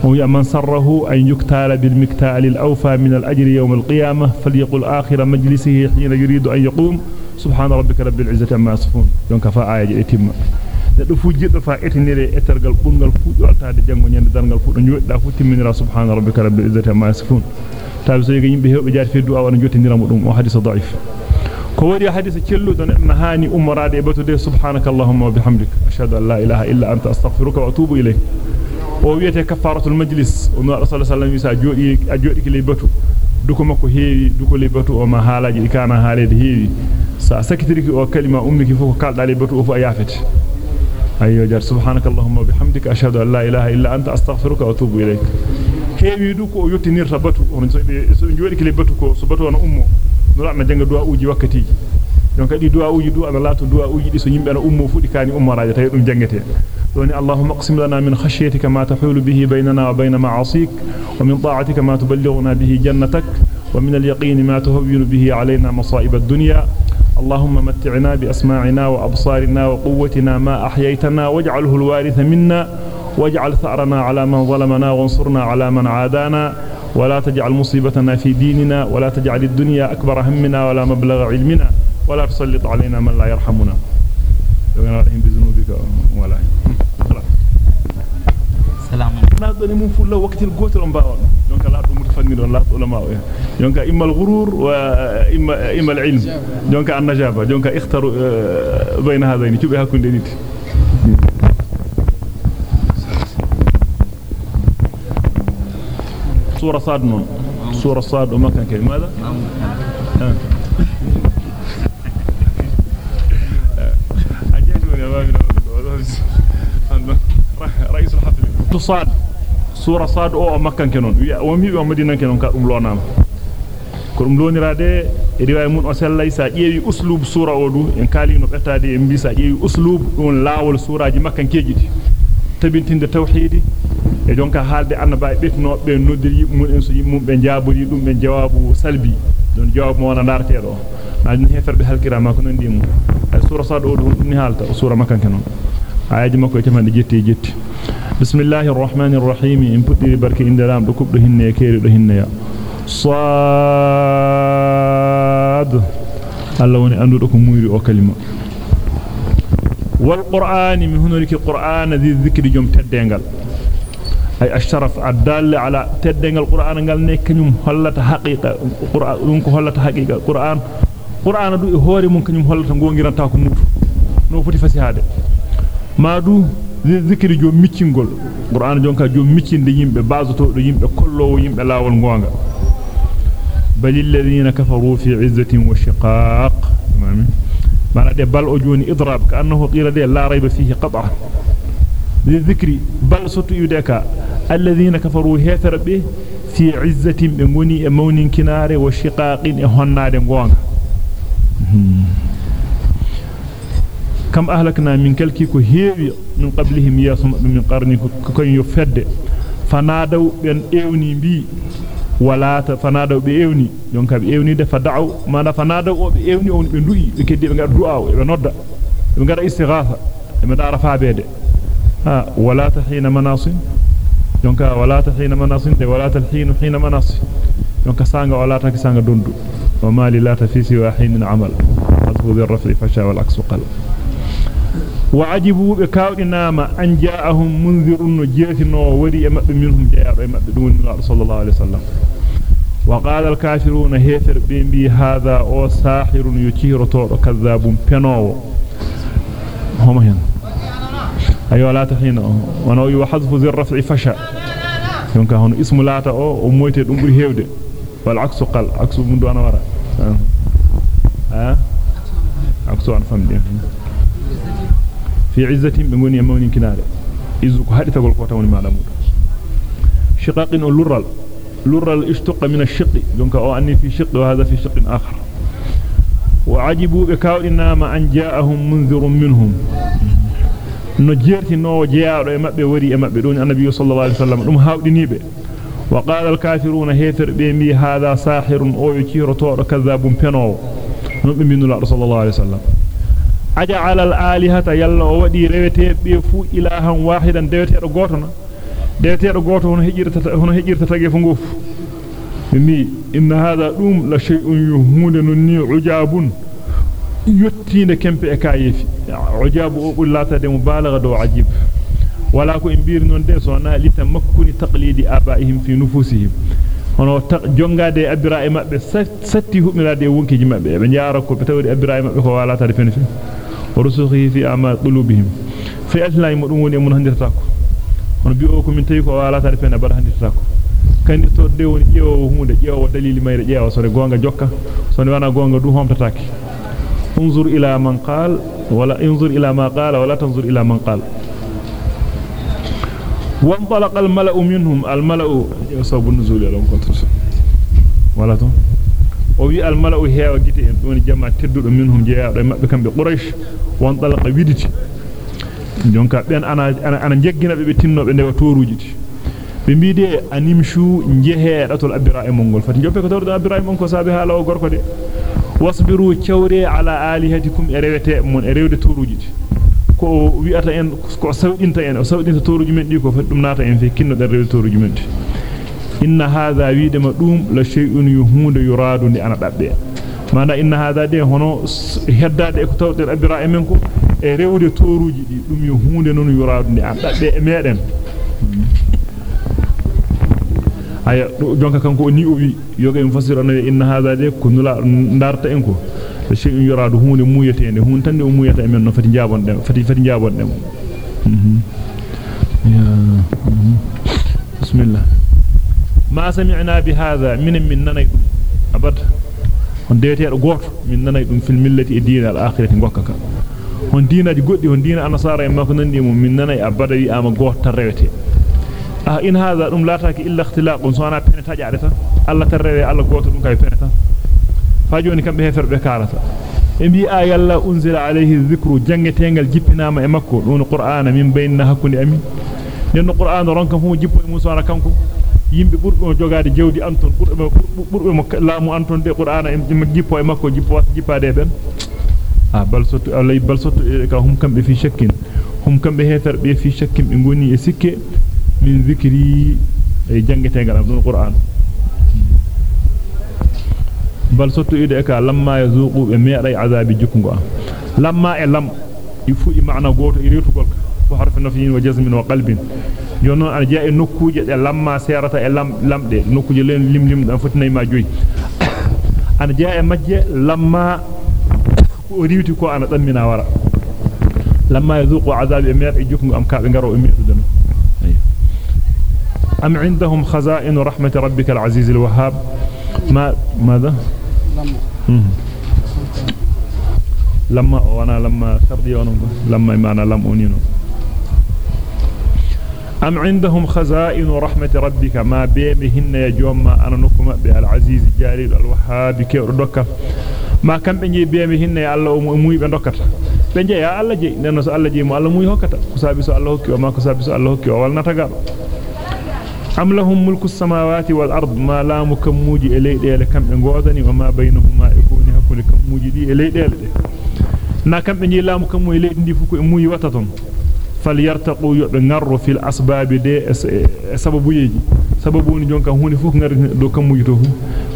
وهي من سره أن يكتال بالمكتال الأوفى من الأجر يوم القيامة فليقل آخر مجلسه حين يريد أن يقوم سبحان ربك رب العزة عما يصفون دونك فا آية اتم neddo fu jiddo fa etinire etergal bungal fu joltaade jango nyande dargal fu do nyodda fu timminira subhana rabbika rabbil izzati amma yasifun tabi so yimbe hewbe jaati fi du'a wana jottindira mudum o hadith da'if e wa atubu ilayk o wiyete kafaratul majlis o no rasul sallallahu alaihi wasallam jodi a jodi ki le batu duko makko heewi duko le batu o ma halaji kana haalede heewi sa sakitiriki o kalima ummiki fu ko kalda le batu o fu ayafete ayyo jar subhanakallahumma bihamdika ashhadu an la ilaha illa anta astaghfiruka wa atubu ilayk heewi du ko yottinirta batu on so be so jodi ki le batu ko so batu on ummo no ramna janga du'a uji wakkatiji donc di du'a uji du ana latu du'a uji di so yimbe na ummo fudi kani ummo raaja tay dum jangete دوني اللهم اقسم لنا من خشيتك ما تحول به بيننا وبين معاصيك ومن طاعتك ما تبلغنا به جنتك ومن اليقين ما تهون به علينا مصائب الدنيا اللهم متعنا بأسماعنا وأبصارنا وقوتنا ما أحييتنا واجعله الوارث منا واجعل ثأرنا على من ظلمنا وانصرنا على من عادانا. ولا تجعل مصيبتنا في ديننا ولا تجعل الدنيا أكبر همنا ولا مبلغ علمنا. ولا تسلط علينا من لا يرحمنا. سلام. نادني من فلا وقت الغوتل on baawon donc la do mutafannid on la ulama o donc imma al-ghurur wa imma imma al-ilm donc an-najaba donc ikhtaru bayna hadaini tubi hakunde niti سورة صاد نون سورة صاد وما كان كيف ماذا رئيس الحفل تصاد سورة صاد أو مكان كنون ومي ومدينة كنون كأم لونام e sa ƴeewi uslub sura o du en kalino bettade e mbi sa ƴeewi uslub on laawol suraji makkan keejidi tabintinde tawhidi e jonka haalde annaba e betnobe noddir yimmun en so yimmum be jaaburi dum be jawabu salbi don jawabu mo wana darteedo na dum heferbe halkirama ko nondi mum sura sad o dum ni halta sura makkan kenon ayaji makko e tamande jetti jetti bismillahir rahmanir rahim in puddi barki indalam do kubdo hinne e keeri do hinne ya sad Allah woni andudo ko muyri o kalima wal qur'ani min hunaliki qur'ana dhi dhikri jom teddengal ay asharaf adalla ala teddengal qur'an ngal ne kanyum hollata haqiqa qur'an dum ko hollata haqiqa qur'an qur'an du e hoore mun kanyum hollata ngongiranta ko mutu no foti fasihade madu zikri jom miccingol qur'an jonka jom miccinde yimbe bazoto do yimbe kollowo yimbe lawol gonga balil ladina kafaru fi 'izzatin wa shiqaq mana de bal o joni idrab ka annahu qila de la rayba fihi qat'an للذكر بل ستو يدك الذين كفروا هيثر به في عزة بموني مون كنار وشقاق هناد غونغ kam ahlakna min kalki ko heewi min qablihim yasum min qarni ko kon yo fedde fanadaw ben ewni bi walata fanadaw be ewni jonka be ewni de fada'u mana fanadaw o be ewni on be du'i be آه، ولا تحين مناصب. دونك ولا تحين مناصب. دي ولا تحين حين مناصب. دونك سانغ ولا تك سانغ دوند وما لي لا تفيسي وحين من عمل. أذهب بالرفع فشا والعكس قل وعجبوا بكاودناما أن جاءهم منذر جيتنو ودي امب منهم جاءوا امب دون وقال الكافرون هيفر بيمبي هذا أو ساحر يثير تو كذاب بنو هم هنا. ايوا لا تحين. ونو يحذف ذي الرفع فشأ. يونك هون اسم لاتا أو مويته دum buri hewde wal aksu qal aksu mundu ana wara ha aksu an famde في عزة يمون كنارة إذ كهدي تقول قوة وني معلمون شقاق اللرل لرل. اشتق من الشق. دونك أو أني في شق وهذا في شق آخر. وعجبوا بكاولنا ما أن جاءهم منذر منهم. نجيرتي نو جيار مبه وري مبه دون النبي صلى الله عليه وسلم دم هاودنيبه وقال الكافرون هيتر بيمي هذا ساحر أو يكير تو كذاب بنو نبي من الله صلى الله عليه وسلم aja'ala al-alihata yalla o wadi rewete be fu ilahan wahidan dewetedo goto na dewetedo goto hono hejirta hono hejirta tage fu ngof mi inna hadha dum la shay'un yuhunde nonni ujabun yottinde kempe e kayefi ujabu o bullata de mubalagha do ajib wala ko en bir non de so na litamakkuni taqlidi abaihim fi nufusihim hono jongade abira e mabbe satti humirade wonkeji mabbe be jaara ko be tawdi abira e mabbe ko wala ta defene fi ورسوخه في أعمال قلوبهم في أجل يمرون يمون هندر تاكو on bi o ko min tawi ko wala tare fen bar handi tako kandi to de woni jeewo hunde jeewo dalili mayre jeewo so gonga jokka so wana gonga du homtataki انظر إلى من قال ولا انظر إلى ما قال ولا تنظر إلى من قال. وانطلق الملأ منهم الملأ يصاب النزول لهم كنت ولا تن وفي الملأ هي ان دون جماعة تدد منهم جاء رمى بكم بقريش. وانطلق ويدت جونك بين أنا أنا أنا جيجنا بتينو بنو توروجيتي bimide animshu njehe ratul abiraimongol fati jobbe ko tawdo abiraimongol ko sabe halaw gorko de wasbiru chawre ala alihatikum e rewete mon e rewde toruji ko wi'ata en ko sawdinta en o sawdinta toruji men di ko fati dum nata en fe kinno der rewde toruji men ti inna hadha widema dum la shay'un yuhunde yuradu ni ana dabbe mana inna hadha de hono heddade ko tawde abira emen ko e rewde toruji di dum yuhunde non yuradu ni ana dabbe e meden aya jonka kanko ni o wi yoga en fasira no inna hadha de ko nula ndarta en ko shay'un yuradu hunde muyetende hun tande o muyata emen no fati jabon dem fati fati jabon dem ya bismillah ما سمعنا بهذا من من نناي abada on deeteedo goto min nanay dum fil millati e diina al-akhirati gokkaka on diinaji goddi on diina anasara e mako nandi mum min nanay abada wi ama goto tan rewete ah in hadha dum lataki illa ikhtilaqun so ana peneta jaade tan alla tan rewe alla goto dum kay peneta fa joni kambe heferbe kalata e bi ayalla unzila alayhi dhikru jangetengal jippinama e makko dun qur'ana min bayna hakkunde amin den qur'an ronka fu jippo e musa kanko yimbe burbe jogaade jewdi anton burbe mo laamu anton de qur'ana en jippo e makko jippo was jippade ben ah bal sotu alay bal sotu ka hum kambe fi shakkin hum kambe hefer be fi shakkin be ngoni e sikke min zikri e jangetengal am don qur'an bal sotu ide e ka lamma yazuqu be meeday azabi jukungo am lamma e lam ifu i maana goto e retugol ka fu harfu nafyin wa jazmin wa qalbin jono an jaa e nokkuje de lamma serata e lam lamde nokkuje len lim lim dan fotinay ma joyi an jaa e majje lamma ko riwti ko ana dammina wara lamma yazuqu azab e e jukmu am kaabe ngaro e meedude no أم عندهم خزائن رحمة ربك العزيز الوهاب؟ ما ماذا؟ لما. وأنا لما سردي وأنا لما أنا لم أنينو أم عندهم خزائن رحمة ربك؟ ما بيمهن يجوم ما أنا نكم بها العزيز الجليل الوهاب. كيردوك ما كان بيجي بيمهن يا الله أموي بندوكر بيجي يا الله جي. نانوس الله جي ما الله موي هكتا كسابيسو الله كيو ما كسابيسو الله كيو والنا تقارو أم لهم ملك السماوات والأرض؟ ما لا مكموج إلي ديال كم انغوذني وما بينهما يكون هكول كموج دي إلي ديال دي. نا كم إني لا مكموج إلي دي فكو إموي وطتن فليرتقوا يؤنر في الأسباب دي سبب يجي. سبب ونجونك هوني فوق نر دو كموج دوه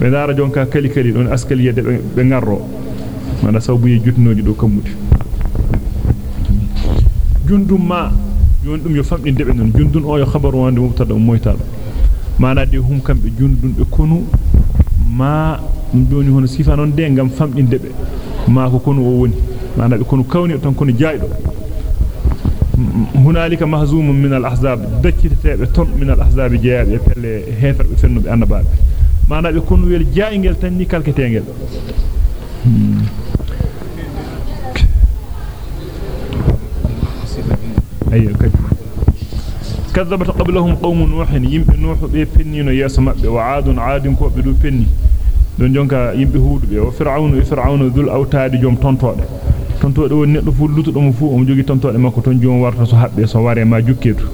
بندار جونك كالي كالي دون أسكال يد بنغر ما نسبب يجي جوتنو جدو كموج. جندو ما jon dum yo famdinde be non jundun o yo khabaru wande mubtada moytaado mana de hum kambe jundun be konu ma joni hono sifa non de ngam famdinde be ma ko konu o woni mana be konu kawni tan kono jaydo هنالك مهزوم من الأحزاب دكتة تون من الأحزاب جاء يفعل هفر بفنو بأن باب معنى بيكون ويل جاء تاني كالكتين أيوة كذبت قبلهم قوم نوح يمب نوح بفنين يسمع وعاد عاد كو بدو فني don jonka yimbe huudu be o fir'aunu e fir'aunu dul awtaadi jom tontode tontode woni neddo fu lutudo mo fu o jogi tontode makko ton jom warta so habbe so ware ma jukketu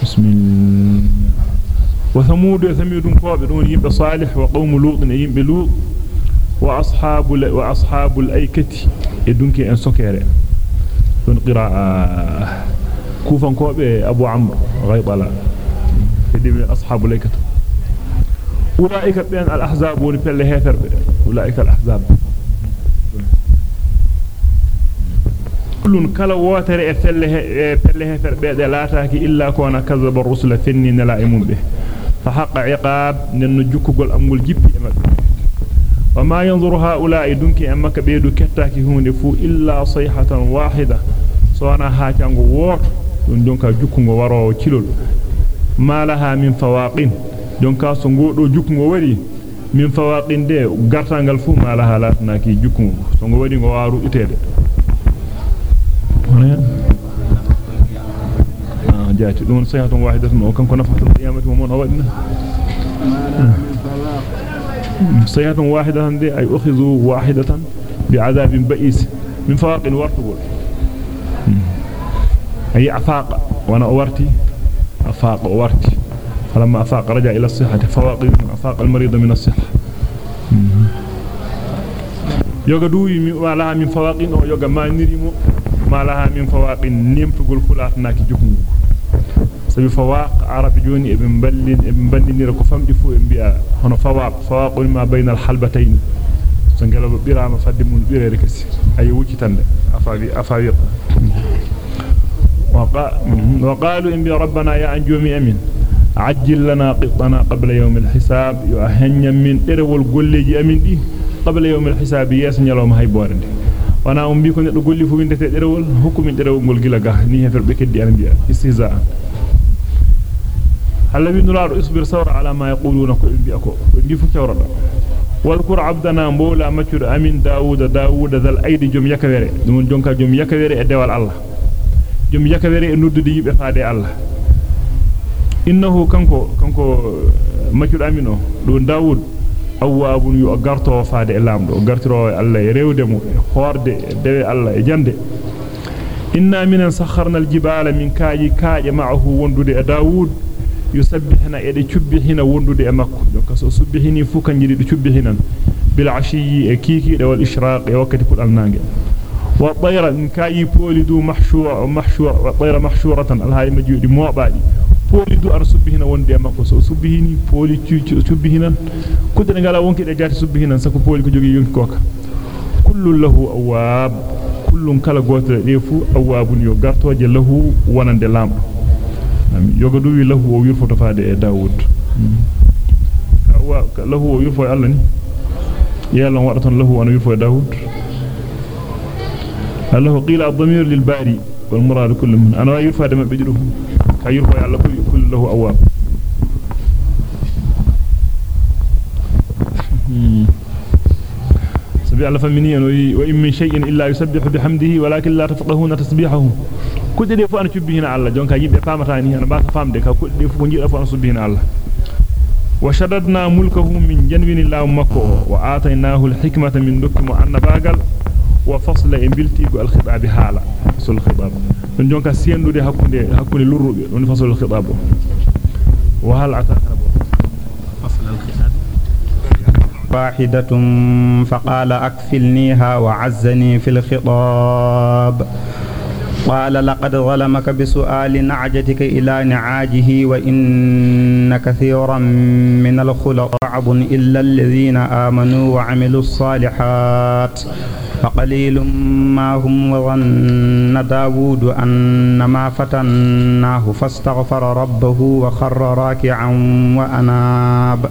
bismillah wa thamud e thamudun koobe don yimbe salih wa qawmu lut e yimbe lut wa ashabul wa ashabul aikati e dunki en sokere don qira'a kufan koobe abu amr ghaybala fidi ashabul aikati أولئك بين الأحزاب ونفل هيفر أولئك الأحزاب. كل كلا واتر فل فل هيفر بيد لا تاكي إلا كون كذب الرسل فني نلائم به. فحق عقاب ننجوك قول أمول جيبي. أمد وما ينظر هؤلاء دنك أمك بيدو كتاكي هون فو إلا صيحة واحدة سوانا هاكيانغو وور دنك جوكو ورو تشلول ما لها من فواقين so ngodo jukkungo wari min fawaqin de gartangal fu mala halatna ki jukkungo so ngo wari ngo waru itede ah jaati dum sayhatun wahidatun o kanko nafatul qiyamati wa mon سيئة واحدة هندي أي أخذوا واحدة بعذاب بئيس من فاق وارتبول أي أفاق وأنا أورتي أفاق أورتي. فلما أفاق رجع إلى الصحة. فواقي أفاق المريض من الصحة. يقدوي ما لها من فواقين أو يقدوي ما لها من فواقين نمتقل فلاتناك جهنك نيم تقول فلات ناكي جكم سبي فواق عرب جوني ابن بلين ابن بلين نيركو فمدي فو انبياء هنا فواق فواق ما بين الحلبتين. سنجلو بيرام فدمون بيري كسي أي وكي تند. أفاوي أفاوي وقالوا إن ربنا يا أنجومي أمين. عجل لنا قطنا قبل يوم الحساب. يؤهن من درول غوليجي أمين دي. قبل يوم الحساب ياس نيالوم hay borande wana um bi ko neddo golli fu windete derewol hukumi derewol gol gila ga ni hefer be keddi an biya istihza halla bi nulaado isbir sawra ala ma ko bi ako bi fu cawrada wal qur abdana mawla matur amin daawuda daawuda dal aidi jom yakawere dum jonka jom yakawere e dewal allah jom yakawere e noddude yibe faade allah innahu kanko kanko maccudo amino do daawud awwabun yu garto faade e lamdo gartiro Allah e rewde mo horde dewe Allah e jande inna minan sakharna aljibala min kaaji kaaje ma'ahu wondude e daawud yusabbihuna ede cubbihina wondude e makko donc so subbihini fu kanjiri de cubbihinan bil ashiyi e kikiide wal ishraq e wakati pudal nange wa tayra kaaji polidu mahshura mahshura wa tayra mahshuratan alhaay majudi mobaadi poli du ar subbihina wonde makko so subbihini poli cuucu subbihinan kudde ngala wonki de jati subbihinan sako poli ko jogi yonki koka kullu lahu awab kullun kala gotel de fu awabun yo gartoje lahu wonande lamdo am yoga duwi lahu o yurfoto faade e dawood wa lahu o yurfo Allah ni yalla wada ton lahu wana yurfo dawood Allah qila ad-damir lil bari wal murad kullu min ana yurfa de mabbe dido ka yurfo Allah kullu lahu awwab سبح الله فمني وإن من شيء إلا يسبح بحمده ولكن لا تفقهون تسبيحه كل دي فو أنا تبهنا الله جونك يبقى فامتاني أنا بات فام دي كل دي فو نجي فو أنا سبهنا الله وشددنا ملكه من جنبين الله مكو وآتيناه الحكمة من دكم أن باقل وفصل ان بلتيغو الخطاب حالا فصل الخطاب من جونكا سيندودي حكونde حكونde لوروبه دون فصل الخطاب وهل اتاك فصل الخطاب واحدة فقال أكفلنيها وعزني في الخطاب قال لقد ظلمك بسؤال نعجتك إلى نعاجه وإن كثيرا من الخلق عب إلا الذين آمنوا وعملوا الصالحات فقليل ما هم وظن داود أن ما فتناه فاستغفر ربه وخر راكعا وأناب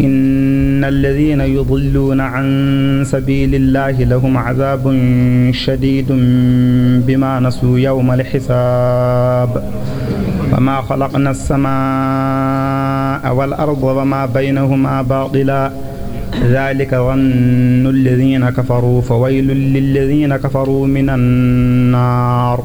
إن الذين يضلون عن سبيل الله لهم عذاب شديد بما نسوا يوم الحساب. وما خلقنا السماء والأرض وما بينهما باطلا. ذلك ظن الذين كفروا فويل للذين كفروا من النار.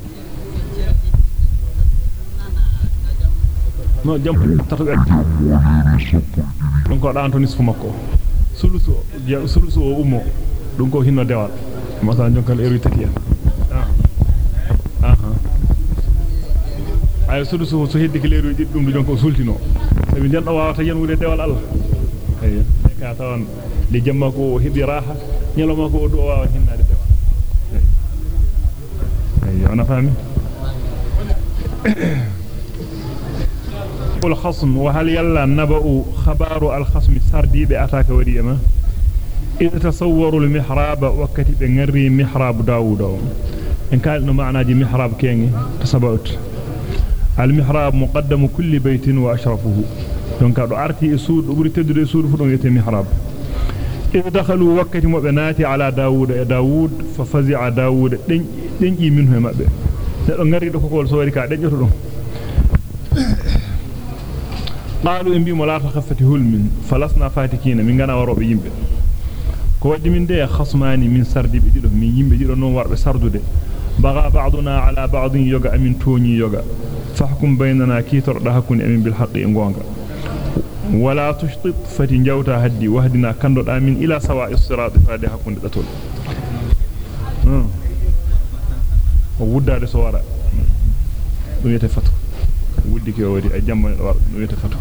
no jam ko da antoni fu makko sulusu o ummo dum ko hinno dewal masa jonkal eru tati aha ay sulusu so heddi kileru di dum jonko sultino sabi den do wawata yenude dewal Allah ay ka tawon li jamma ko hebi raha nyaloma ko do wawa hinnade dewal ay ana fami الخصم وهل يلا نبأ خبار الخصم سردي بأتاك وديما إذا تصوروا المحراب وكتب نري محراب داود إن كان معنى دي محراب كيني تصبعت المحراب مقدم كل بيت وأشرفه. دونك دو أرتي سود بري تدري سود فدون يتي محراب. إذا دخلوا وقت مبنات على داود داود ففزع داود دنجي منه مبه ko sori ka denjoto dum قالوا إن بيملا فخفة هلم فلسنا فاتكين من جنا وربي يمبي. كواد من ده خصماني من سرد بجيله من يمبي جيله نوار بسرد ده بغى بعضنا على بعض يجع من توني يجع فحكم بيننا كيتر ده هكون أمين بالحق إن جوانا ولا تشطط فتنجوت هدي وهدنا كنر آمين إلى سواء الصراط فهذا هكون دتول ودار سوارا. دنيا تفتح ودي كي ودي أجمع ويتفتح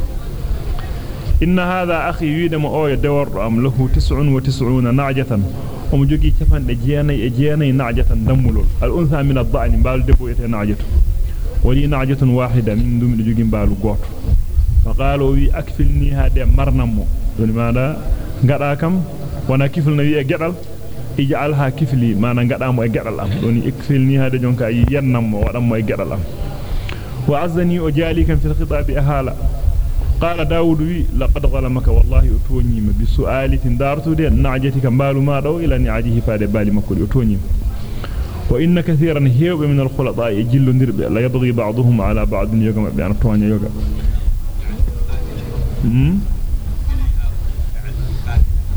إن هذا أخي يدم أو يدور أم له تسع وتسعون نعجة؟ ومجوكي تفن أجياني أجياني نعجة دمول الأنثى من الضعن بال دبو يتي نعجة. ولي نعجة واحدة من دوم لجوكي بال قوت. فقالوا وي أكفلني هذا مرنم. دون ماذا قرأ كم؟ وانا كفلنا وي أجرل. إجعلها كفلي ما نقرأ مو أجرل دوني أكفلني هذا جونك أي ينم وأنا مو أجرل أجرل وعزني أجالي كان في الخطاب أهالا. قال داود وي لقد ظلمك والله أتونيم بسؤال تندارتو دي نعجتك مالو ما دو إلى نعجه فاد بالي مكول أتونيم وإن كثيرا هيوب من الخلطاء جل نرب لا يبغي بعضهم على بعض يوغا بأن تواني يوغا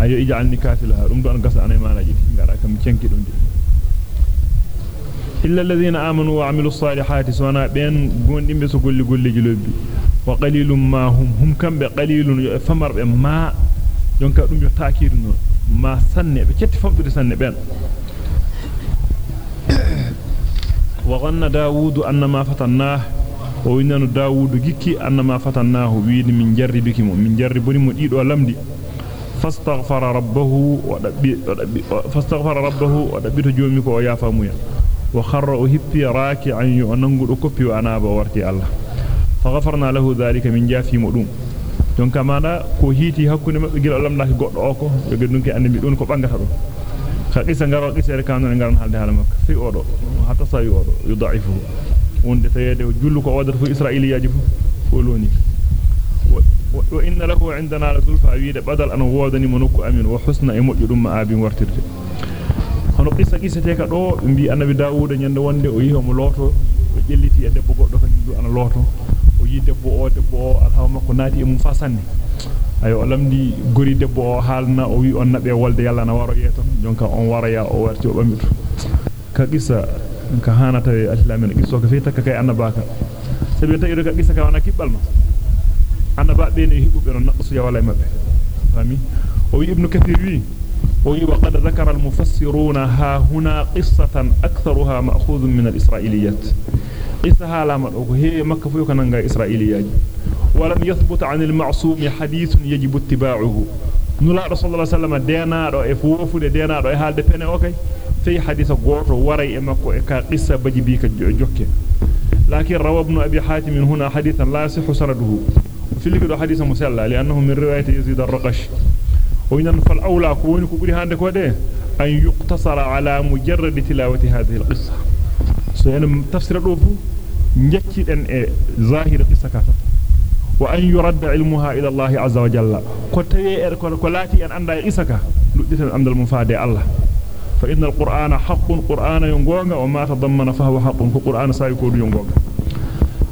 ayo ij'alni kafilaha dum do an gasa anay manaji ngara kam cenki dum إلا الذين آمنوا وعملوا الصالحات سوانا بين غوندين بسو غولي غولي جلوبي وقليل ما هم هم كم بقليل فمر ما jonka dum yo taakirno ma sanne be cetti famdude sanne ben wa ghanna daawudu annama fatannah o winano daawudu gikki annama fatannahu wiidi min jarribiki mo min jarribuni mo dido lamdi fastaghfara rabbahu wa dabbi fastaghfara rabbahu wa dabbi to joomi ko ya famuya wa kharra uhibbi raki'an yunangudo koppi wa anaba warti Allah faghfarna lahu dhalika min jafi mudum don kamana ko hiti hakkunde mabbe gila lamdaki goddo o ko joge dunki andi don ko bangata do ka qissa ngaro qissere kanon ngaran halde hala makka fi odo hatta sawi odo yudaifu wonde tayede jullu ko wadata fu israiliyaji fu fo loni wa inna lahu indana la zulfa wiide badal an wodani monoko amin wa husna e mojjudum ma abi wartirde hono qissa qissete ka do bi annabi daawuda nyande wonde o yiho mo loto o jelliti e debbo goddo kan du ana loto o yi debbo o debbo o alhaw makko naati e mum fa sanne ayo o lamdi gori debbo o haalna o wi on nabe wolde yalla na waro yeton jonka on waraya o warti o bambitu ka qissa ka hanata e alislamen qisso ka fe takka kay annabaka sabi tawi ka qissa ka wana kibbal ma annaba be ne hibube non naqsu ya wala mabbe fami o wi ibnu kathir wi وقد ذكر المفسرون ها هنا قصة أكثرها مأخوذ من الإسرائيليات. قصة لا مرأة هي مكة فيك ننقى إسرائيليات. ولم يثبت عن المعصوم حديث يجب اتباعه. نلا رسول الله صلى الله عليه وسلم دينا رأي فوفو دينا رأي هال دفن أوكي؟ في حديث غور وري إمكو إكا إيه قصة بجبيك جوكي. لكن روى ابن أبي حاتم من هنا حديثا لا يصح سرده في الكدو حديث مسلا لأنه من رواية يزيد الرقش. وينن فالأولى كونك قري هذا كده أن يقتصر على مجرد تلاوة هذه القصة. سأنا تفسر الروف يكيد أن آه، ظاهر القصة كافر. وأن يرد علمها إلى الله عز وجل. قلت يا إركول كلاتي أن أنا إسكا لقيت الأمد المفادة الله. فإن القرآن حق قرآن ينقوع وما تضمن فهو حق قرآن سيكون ينقوع.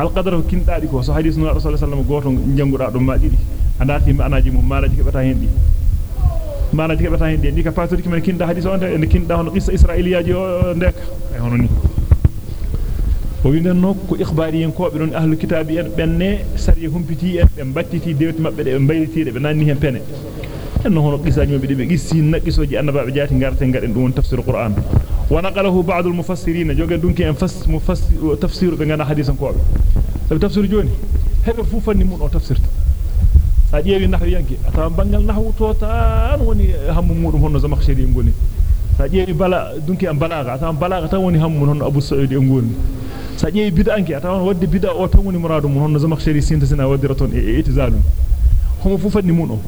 al qadar ko kindaadi ko so hadith no rasul sallallahu goto janguda dum ma didi andati manaji mum manaji kebata hen di manaji kebata hen di ka faturi kimen kinda hadith on de kinda hono qissa israiliyaji o ndek e hono ni o windanno ko ikhbariyen ko be don ahlul kitabi en benne sari humpiti en be battiti dewti mabbe de be bayliti de be nanni hen pene en hono qisaji mabbe de be gissi naqisoji annabaabe jaati ngarte ngaden dum tafsir qur'an ونقله بعض المفسرين. جوغا دونكي انفس مفس تفسير غنا حديثا كوب طيب، سب تفسير جوني. هب فوفاني مون أو تفسيرت ساجي وي نحو يانكي. اتا بانغال نحو توتان وني هم مود هون زمخشري غوني ساجي وي بلا دونكي ام بلاغ اتا بلاغ تا وني هم هون أبو سعيد غون ساجي وي بيدانكي اتا وون ودي بيدا أو تاموني مراد مون هون زمخشري سينتسنا وديرتون اي إتزال. هم فوفاني مون أو.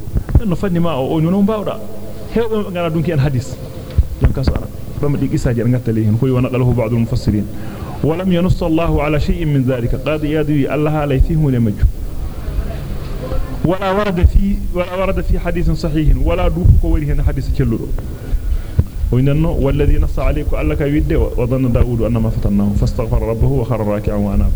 نو فاني ما أو نونو باودا هيو غنا دونكي أن حديث. جون كاسو qisaji en ngattali hen koy wana qalahu ba'd al-mufassirin ولم ينص الله على شيء من ذلك. قاضي يدوي الله فيه لمج ولا ورد في ولا ورد في حديث صحيح. ولا دوف كوري هنا حديث كلو. وإنه والذي نص عليك ألك يد وظن داود أن ما فتناه فاستغفر ربه وخر راكعا وأناب.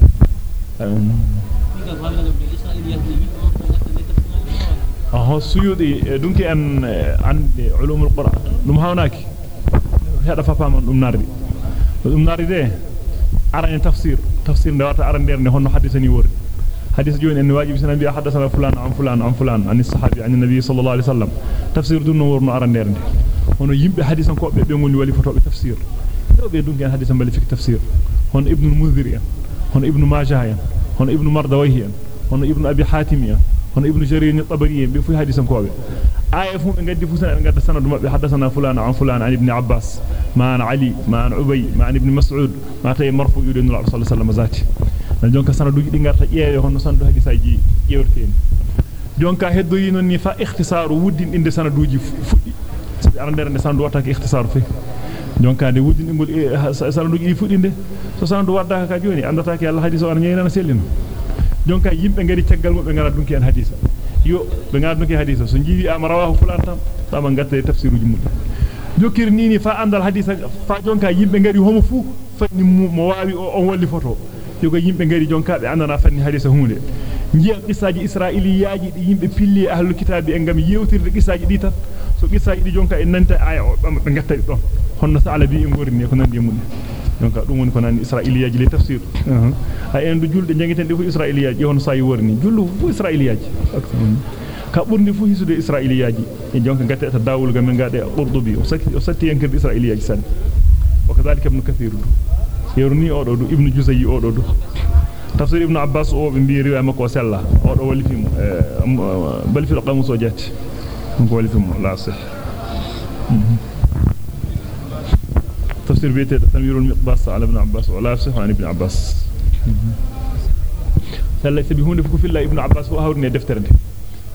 أهو السيودي دونك أن عن علوم القرآن. نم هذا فهم نم ناري نم ناري ده أرى تفسير تفسير دوات أرى نير نهون حديثني ورد حديث جون ان واجب سنن بي حدثنا فلان عن فلان عن فلان عن الصحابي عن النبي صلى الله عليه وسلم تفسير دون be ngoni wali fotobe tafsir be dunki en hadisan bali fik tafsir hono ibn al-munzir en hono ibn majah en hono ibn mardawayhi en hono ibn abi hatim en hono ibn jarir at-tabari en be fu hadisan ko be aya fu be gaddi fu san gadda sanadu mabbe hadathana fulan an fulan an ibn abbas ma an ali ma an ubay ma an ibn mas'ud ma tay marfu yudu rasul sallallahu alaihi wasallam zati dan jonka sanaduji di garta jeewe hono sanadu hadisaji jeewrteen jonka heddoyi non ni fa ikhtisaru wuddin inde sanaduji fuddi sabi arandere ne sandu watta ke ikhtisaru fe jonka de wuddin ngol sanadu di fudinde so sanadu wadda ka joni andata ke Allah hadiso an nyina sellino jonka yimbe ngari caggal mo be ngara dunki yo be ngara dunki hadisa so jiwi am rawahu fulan tam sama ngatte tafsiruji mum jokir nini fa andal hadisa fa jonka yimbe ngari homo fu fanni mo wawi on walli foto yoga yimbe ngari jonka be andana fanni hadisa hunde njiya qisaaji israiliyaaji di yimbe pilli ahlul kitabi en ngam yewtirde qisaaji di tan so qissa idi jonka en nanta ay be gattari don honno sala bi e ngorni ko nandi mun donc dum woni ko nandi israiliyaji li tafsir ha en du julde jangiten fu israiliyaji hono sayi worni jullu fu israiliyaji ka burndi fu hisude israiliyaji e jonka gatte ta dawul gam ngade qurdubi o satti o satti en kadi israiliyaji san o kadhalika ibn kathir du yerni o do du ibn juzayyi o do du tafsir ibn abbas o be mbi riwa makko sella o do walifimo bal fil qamus o jatti ko walifimo la sah تفسير بيته تنوير المقبص على ابن عباس ولا صحه عن ابن عباس. سلا سبيون فيك في الله ابن عباس هو هورني دفتر دي.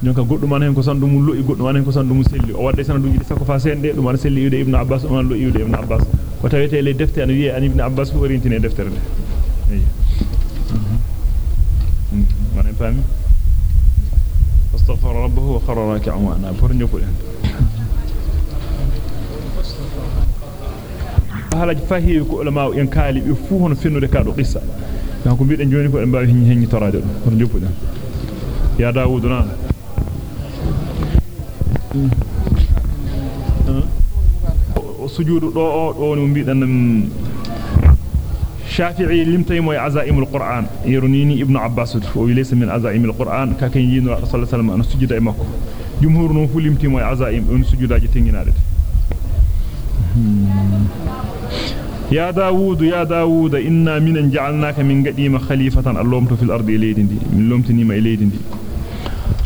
نونكا غودو مان هنكو ساندو مولو اي غودو مان هنكو ساندو مسلي. أو وادي ساندو يدي ساكو فاسين دي دو مان سلي يدي ابن عباس مان لو يدي ابن عباس. وتاويتي لي دفتر ان يي ان ابن عباس هو اورينتيني دفتر دي. أي. مان فهم أستغفر ربه وخر راكع وأنا فرنجو halaji fahi ko ulama en kaali be fu hono fennude ka do qissa donc biiden joni ko en baawi henni henni torade dum por nyofude ya daawud na sujudu do o do no limtaymo azaimul qur'an yarunini ibnu abbas o laysa min azaimul qur'an ka kan yino sallallahu alaihi wasallam an sujuda e makko jumhur no fu limtimo azaim on sujudaaji tenginaade يا داوود يا داوود إنا من جعلناك من قديم خليفة اللومت في الأرض إليدين دي من لومتني ما إليدين دي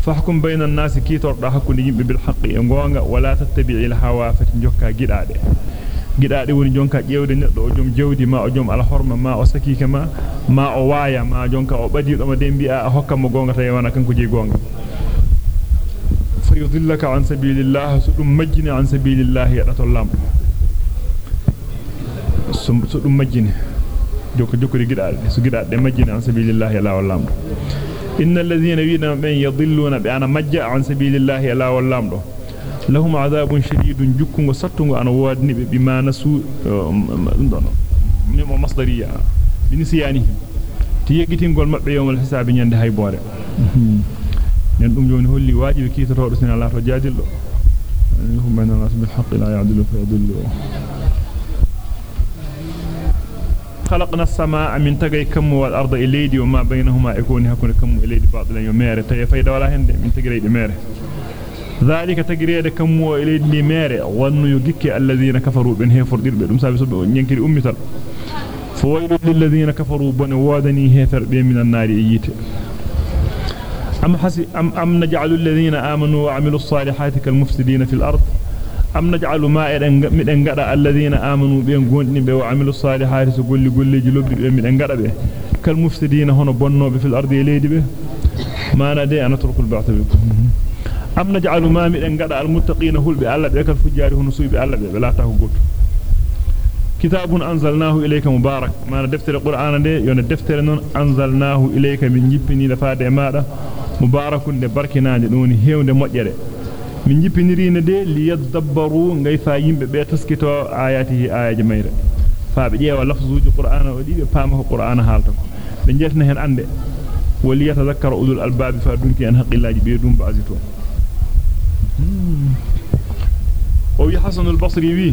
فاحكم بين الناس كي ترضى حكم يمبي بالحق ينغونغا ولا تتبع الهوى فتنجوكا o jom jewdi ma o jom al horma ma o sakika ma ma o waya ma jonka o badi do ma dembi a hokka mo gonga tay wana kanko je gonga fayudillaka an sabilillah sudum majjini an sabilillah yadato lam sudum majjini jokko jokkori gidaade so gidaade majjini an sabilillah ya lawol lamdo إن الذين يريدون أن يضلون بأن مجا عن سبيل الله لا واللام لهم عذاب شديد جكم وسطم أنا وادني بما نسوا من مصدرية بنسيانهم تيجتين قول مبعي يوم الحساب يند هاي بوري nen dum joni holli wajibi kitoro sin Allah to jadillo hum bayna nas bil haqq la ya'dilu fa yadullu خلقنا السماء من تغي كم والأرض اليدي وما بينهما يكون هكون كم اليدي بعض لا يمير تي فايدة ولا هند من تغري مير ذلك تغري كم اليدي مير ون يغكي الذين كفروا بن هيفر ديربه دum sabi so nyankiri ummital فويل للذين كفروا بن وادني به من النار ييته أم, أم, أم نجعل الذين آمنوا وعملوا الصالحات كالمفسدين في الأرض؟ Am naj'alu ma eden miden gada alladheena amanu be gondini be wa amilu salihati so golli golleji lobbi be miden gada be kal mufsidina hono bonnobe fil ardi leedi be mana de anatrukul ba'th bikum am naj'alu ma miden gada al muttaqina hulbe alla be kal fujari hono suubi alla be la ta ko goto kitabun anzalnahu ilayka mubarak mana deftere qur'ana de yona deftere non anzalnahu ilayka min jippini da faade maada mubarakun de barkinaade doni hewnde mojjere min jippinirina de li yadabbaru ngay fa yimbe be taskito ayatihi ayaji mayre fa be jeewa lafzuuji qur'ana o dibe paama ko qur'ana halta ko be jetna hen ande wali yatadhakkara ulul albab fa dunki an haqillaji be dum bazito o yi hasan al-basri wi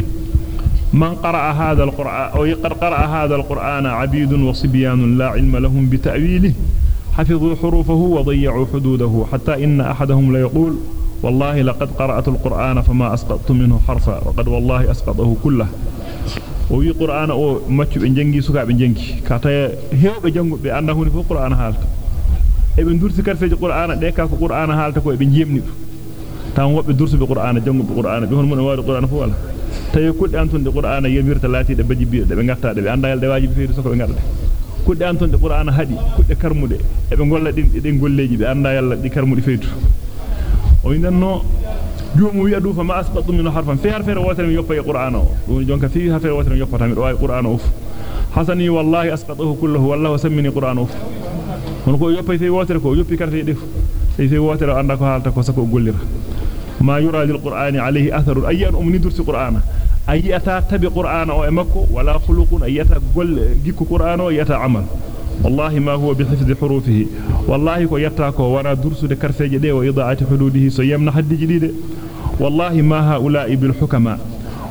من قرأ هذا القرآن أو يقرأ هذا القرآن عبيد وصبيان لا علم لهم بتأويله حفظوا حروفه وضيعوا حدوده حتى إن أحدهم ليقول والله لقد قرأت القرآن فما أسقطت منه حرفا وقد والله أسقطه كله. وي قرآن أو ماتش بنجنجي سكا بنجنجي كاتا هيو بجنجو بأنه نفو قرآن حالتا ابن درس كرفج قرآن ديكا في قرآن حالتا كو ابن جيمني. تام وب درس بقرآن جنجو بقرآن بهم من وارد قرآن فوالا تي كل أنتون دي قرآن يمير تلاتي دي بجي بير دي بنغتا دي بأنه يلد واجب فير سكا بنغتا كل أنتون دي قرآن هدي كل كرمو ابن غولة دي غولة دي بأنه دي كرمو فيتو o indanno joomu wi'a du fa ma asbatu min harfan fi harfere wotere mi yoppa e qur'ana o dum jonka fi harfere wotere mi yoppata mi do wawi qur'ana uf hasani wallahi asqatahu kulluhu wallahu sammini qur'ana uf on ko yoppa fi wotere ko yoppi karte def fi fi wotere anda ko halta ko sako gollira يرى للقرآن عليه أثر أي أن أمني درس قرآن أي أتا تبي قرآن أو أمكو ولا خلق أي أتا قل جيك قرآن أو يتا عمل والله ما هو بحفظ حروفه والله كو يتاكو وأنا درسو دي كرسيجي دي وإضاعات حدوده سيامنا حد جديد والله ما هؤلاء بالحكماء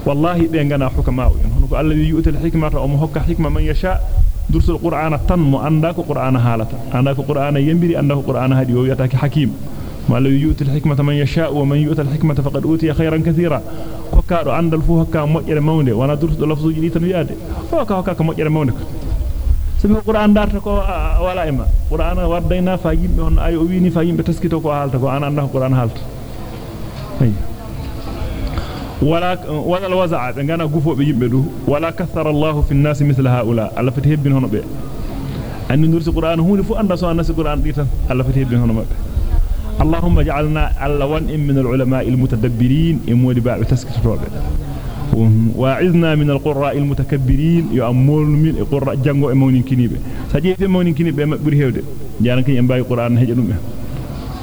والله بين بيانغنا حكماء هنوكو الذي يؤتي الحكمة ومهوك حكمة من يشاء درس القرآن تنمو أنك قرآن هالة أنك قرآن ينبري أنك قرآن هدي ويتاك حكيم ما الذي يؤتي الحكمة من يشاء ومن يؤتي الحكمة فقد أوتي خيرا كثيرا وكارو عند الفوهكا مؤجر موني وأنا درس اللفظ جديد تنوياد فوكا وكاكا مؤجر مونك سمي القرآن دارتك آه، آه، ولا إما. القرآن وردينا فايم بهن أي آه، أويني فايم بتسكتك وحالتك وأنا أنه القرآن حالت هي. ولا ولا الوزع إن كان جوفو بيجبره ولا كثر الله في الناس مثل هؤلاء. على فتيه بينهم بيه أن ندرس القرآن هو لفوق أن نسوا الناس القرآن ديتا. على فتيه بينهم بيه اللهم جعلنا اللون من العلماء المتدبرين. إمودي بعد تسكت الرابع واعذنا من القراء المتكبرين يامول من القراء جانغو e bayi qur'an heje dum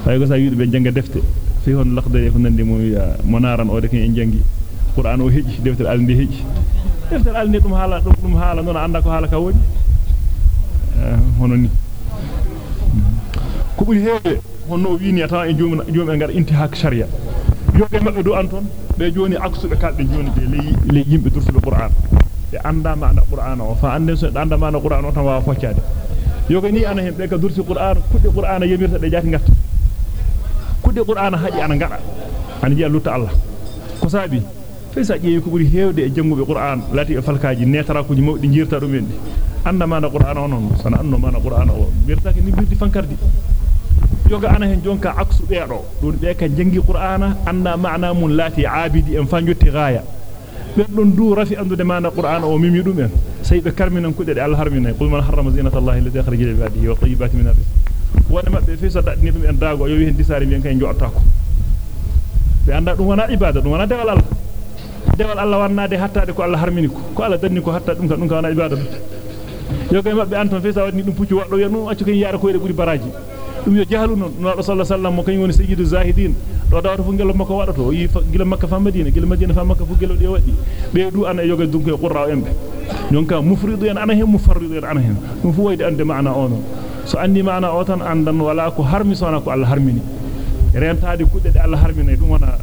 fay go sa yude be janga defte fi hon laqdare ko nande mo monaran o de kan en jangi qur'an o heji defte alndi heji defte alndi dum hala dum dum hala non anda ko hala ka woni hono ni ko buri hewde honno wiini ata e joom joom ngar intihak sharia yobe mabbe do anton be joni aksube kalbe joni be ley ley yimbe dursube qur'an be anda maana qur'an o fa ande so anda maana qur'an o tan wa foccaade yoga ni ana hen be ka dursi qur'an kudde qur'an yemirta de jati ngatta kudde qur'an haji ana ngada an jiya lutta allah ko sabi fe sa jeeyi ko buri hewde e jangube qur'an lati e falkaaji netara ko mawdi jirta dum en anda maana qur'an o non sana anno maana qur'an o birta ke ni birdi fankardi yoga ana hen jonka aksu beedo don be ka jangi qur'ana anda maana mun lati abidi en fanjotti gaaya ben don du rafi andude maana qur'ana o mimi dum en sey be karminan kudde de allah harmina qul man harrama zinata allah allati akhraja li ibadihi wa tayyibati min rizq wona mabbe fi so dadni dum en daago yo hen kay be anda dum wana ibada dum wana dewal allah dewal allah wannade hattade ko allah harmini ko ko allah danni ko hatta dum ka dum ka wana ibada dum yoga mabbe anton fi sa wadni dum puccu waddo yo no accu ken yaara ko ede buri baraji dum yo jahlu non no sallallahu alaihi wasallam mo kany woni sayyidu zahidin do dawto fu ngelo makko wadato yi gila makka fa madina gila madina fa makka fu gelo de wadi be du ana yoga dum ko qurra embe jonka mufridu en ana hen mufarridu en ana hen dum fu wayde ande maana ono so andi maana o tan andan wala ko harmi sona ko Allah harmini rentade kudde de Allah harmini dum wana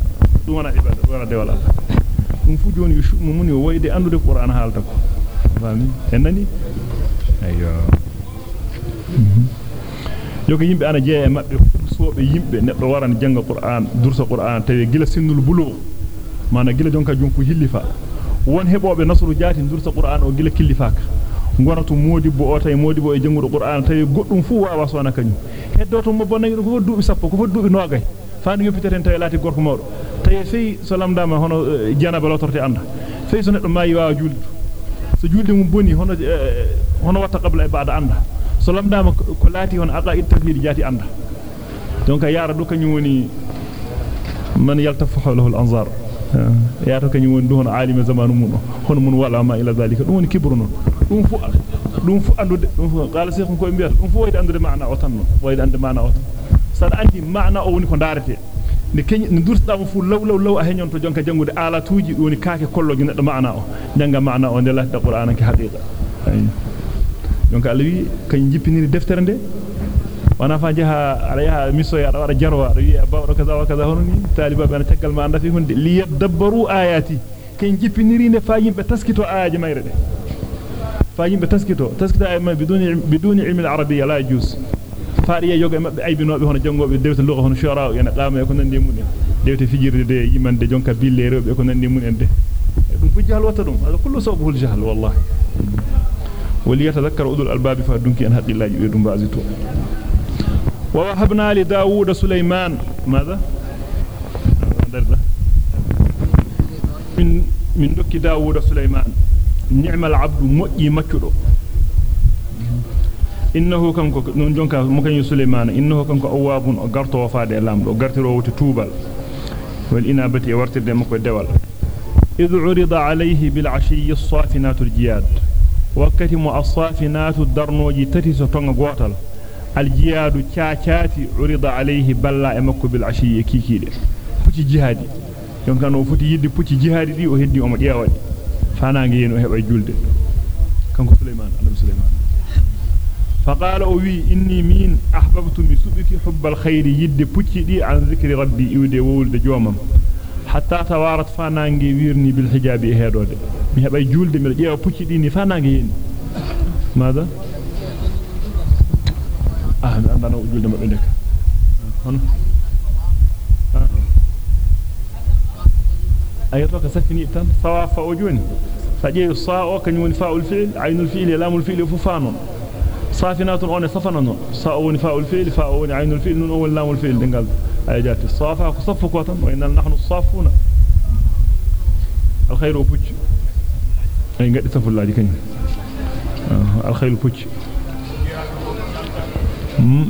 dum wana ibada dum wana dewal Allah dum fu joni mo muni wayde andude qur'an halta ko fami en nani ayyo yoga yimbe ana jeeya mabbe soobe yimbe neddo waran janga qur'an dursa qur'an tawi gila sinnul bulu mana gila jonka jonku hillifa won hebobe nasru jaati dursa qur'an o gila killifaka gonatu modibo o tay modibo e jangudo qur'an tawi goddum fu waawa sona kanyu heddoto mo bonna ko duubi sappo ko duubi nogay faani yoppiteten tawi laati gorko mawdo tawi fey so lamdama hono janaba lotorte anda fey so neddo maayi waawa juldu so julde mum boni hono hono watta qabla e baada anda so lamdama ko laati hon aqaid tawhid jati anda donc yaara do kanyum woni man yaltafu hawlahu al-anzar yaata kanyum woni do hon alima zamanu mun hon mun wala ma ila zalika dum woni kibru non dum fu dum fu andude dum fu qala sheikhum ko mbiyata dum fu wayde andude maana o tan non wayde ande maana o sada andi maana o woni ko darete ne kany ne durtama fu law law law a henyon to jonka jangude ala tuuji woni kaake kolloji neddo maana o janga maana o de la qur'an ki haqiqa ayyo donc Allah wi kany jippiniri deftere wana fa jaha ala miso ya wara jarwa do wi bawdo kaza wa kaza hono ni taliba bana tagal ma anda fi hunde li yadabbaru ayati kany jippiniri ne fa yimbe taskito ayaji mayre de fa yimbe taskito taskito ay ma biduni biduni ilmi al-arabiyya la yajuz faadi yoga mabbe aybinobe hono jangobe dewte lugha hono shura yana qama ko nandi mun en dewte fijirde de yimande jonka bille rewbe ko nandi mun en de dum fu jahl wata dum kullu sawbuhul jahl wallahi وليتذكر أذو الألباب فهدنك أن هدي الله يؤيد بعزته ووهبنا لداود سليمان. ماذا؟ من من دك داوود سليمان. نعم العبد مؤي مكرو. إنه كان نونجونكا مكني سليمان. إنه كان أواب غرت وفا دي لام دو غرت رو توبال والإنابة ورت دي مكو دوال إذ عرض عليه بالعشي الصافنات الجياد. Wakati mu as-safinatu darnoji tati so tonga gotal al-jiyadu caacati urida alayhi balla e makko bil ashi kikide puci jihadi jonka no futi yiddi puci jihadi di o heddi o mo jeewadi fanaange yeno heba julde kanko suleyman annabi suleyman فقال أوي إني مين أحببت مسبك حب الخير يد بوتي دي عن ذكر ربي يودي وولد جومم hatta tawarat fa nangi wirni bil hijabi hedode mi hebay julde mi jeewa pucci dini fa nangi yeni ماذا ah mi andano julde mabbe nek hono ayato ka safini tan sawa fa o joni sa jeeyu sa o kany woni fa'ul fi'l aynul fi'l lamul fi'l fu fa non safinatun on safana non sa o woni ايجات الصافة. صفك وطن وإن نحن الصافون. الخير وفج اين قد صف الله آه، جيكين الخير وفج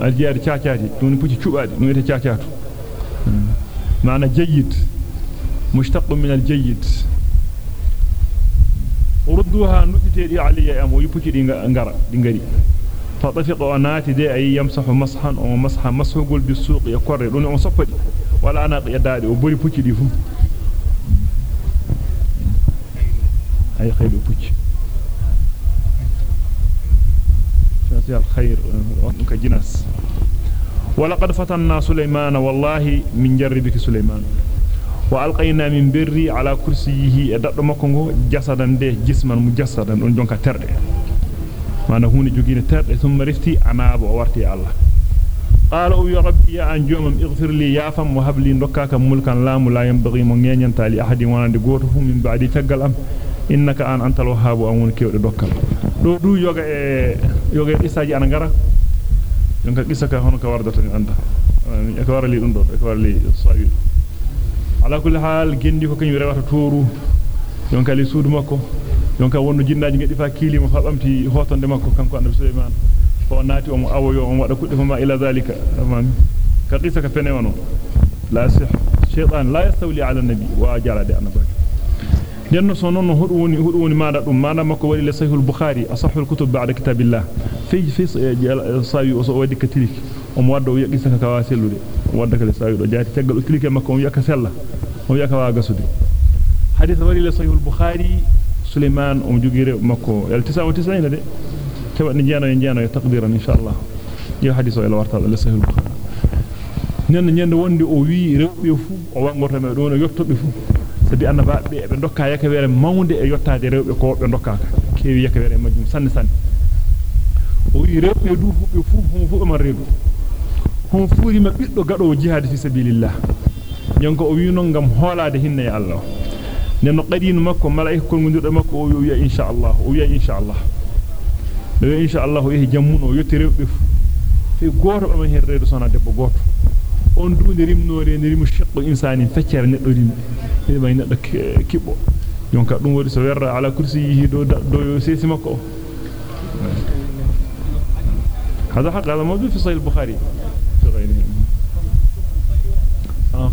الجيار تشاكاتي. دون فج تشوبات دون تشاكات آه، معنى جيد. مشتق من الجيد. وردوها نتتيري علي يا أمو. يفجي دي نغرى دي نغرى فطفق أنات دي أي يمسح مصحا أو مصحا مسحقل بالسوق يقرر لن أصفد ولا أنا قيادات وبري بوكي دي فو أي خير بوكي شاسي الخير وكا ولقد فتنا سليمان والله من جربك سليمان. وألقينا من بري على كرسيه أدأت جسدا دي جسما مجسدا ونجنك ترده. ترده ما هوني جوغين ترده ثم رفتي اناب وورتي الله. قال أو يا ربي يا انجوم اغفر لي يا فم وهب لي نكاك ملكا لا لا ينبغي من ينتا لي أحد وأنا غوتو من بعد تغال أم. إنك آن أنت الوهاب امون كيودو دوكال do du yoga e yoga isaji ana ngara donc qissa ka hono ka wardata ni anda e ko warali dum do e ko warali sawi ala kulli hal gendi ko kany rewata toru donc ali suudu makko donc wonno jinnaaji ngedi fa kilima fa bamti hotonde makko kanko annabi suleyman fa naati o mo awoyo o wada kudde ma ila zalika amami ka qissa ka fene wono la sih shaytan la yastawli ala nabi wa jarade annabaki denno so non hudu woni hudu woni maada dum maana makko wadi le sahih al-bukhari asahhu kutub ba'da kitabillah fi fi sawi o so wadi katiliki o mo waddo yaqi saka ka waselude wadda kale sawi do jaati tagal o tilike makko o yaka sella o yaka wa gasude hadith wadi le sahih al-bukhari suleiman o jogire makko el 99 de keba ni jeno en jeno taqdiran inshallah yo hadith o el warta le sahih al-bukhari nen nyande wonde o wi rewbe fu o wangorta me do no yottobe fu sabi annabaabe be dokka yakawere mawnde e yottaade rewbe ko be dokkaka kewi yakawere majjum sanne sanne o wi rewbe du fubbe fu homo fu ma reedu homo fuuri ma biddo gado jihad fi sabilillah nyanko o wi non ngam hoolaade hinne e Allah nenno qadinu makko malaika ko ngondirdo makko o wi insha Allah o wi insha Allah do insha Allah o yehi jammuno yotti rewbe fi goto be ma hen reedu sona debbo goto on duunde rimnoore ne rimu shiqqu insani feccere neddo rimmi e bay neddo kibbo yonka dum wodi so werra ala kursi yi do do sesi makko هذا حق هذا موجود في صحيح البخاري في غيره آه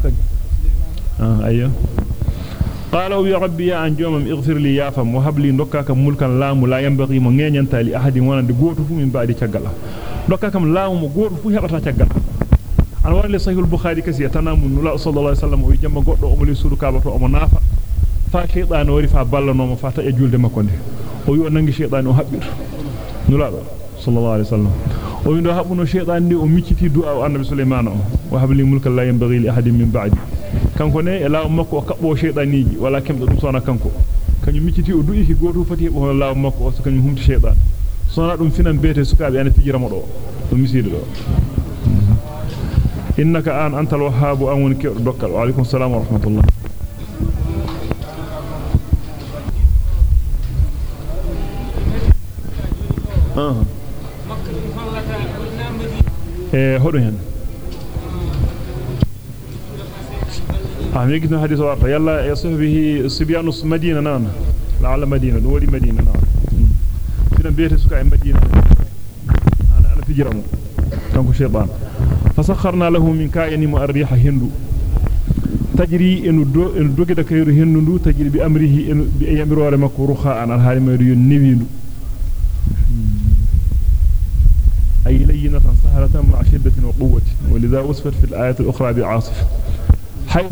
آه أيوه قالوا يا ربي يا انجوم اغفر لي يا فم وهب لي نكاك ملكا لا لا ينبغي من غنينتا لاحد ونند غوتو من بعد تشغلا نكاكم لا مو غوتو فو هبتا تشغلا wasallam o jamma goddo o mo li suru kaaba to o mo nafa fa shaytan wari fa ballano mo fa ta e julde makko nde o wi o nangi shaytan o habbir nula sallallahu alaihi wasallam o wi do habbuno shaytan ni o micciti du'a o annabi sulaiman o wa habli mulka la yanbaghi li ahadin min ba'di kanko ne e law makko o kabbo shaytaniji wala kemdo dum sona kanko kanyum micciti o du'iki goto fati o law makko o so kanyum humti shaytan sona dum finan bete sukaabe ana fijira mo do dum misido do إنك آن أنت الوهاب أمونك دوكال وعليكم السلام ورحمة الله آه. إيه هدو هن آه ميجي حديث وارتا يلا يصف به سبيان مدينة نانا لعل مدينة دولي مدينة نانا فينا بيت سكاي مدينة. أنا أنا في جرمو كانكو شيطان. فسخرنا له من كائن مؤريح هندو. تجري إن دو إن دوغي دكير هندو تجري ما يريو نيويندو أي لينة مع شدة وقوة. ولذا وصفت في الآية الأخرى بعاصفة حيث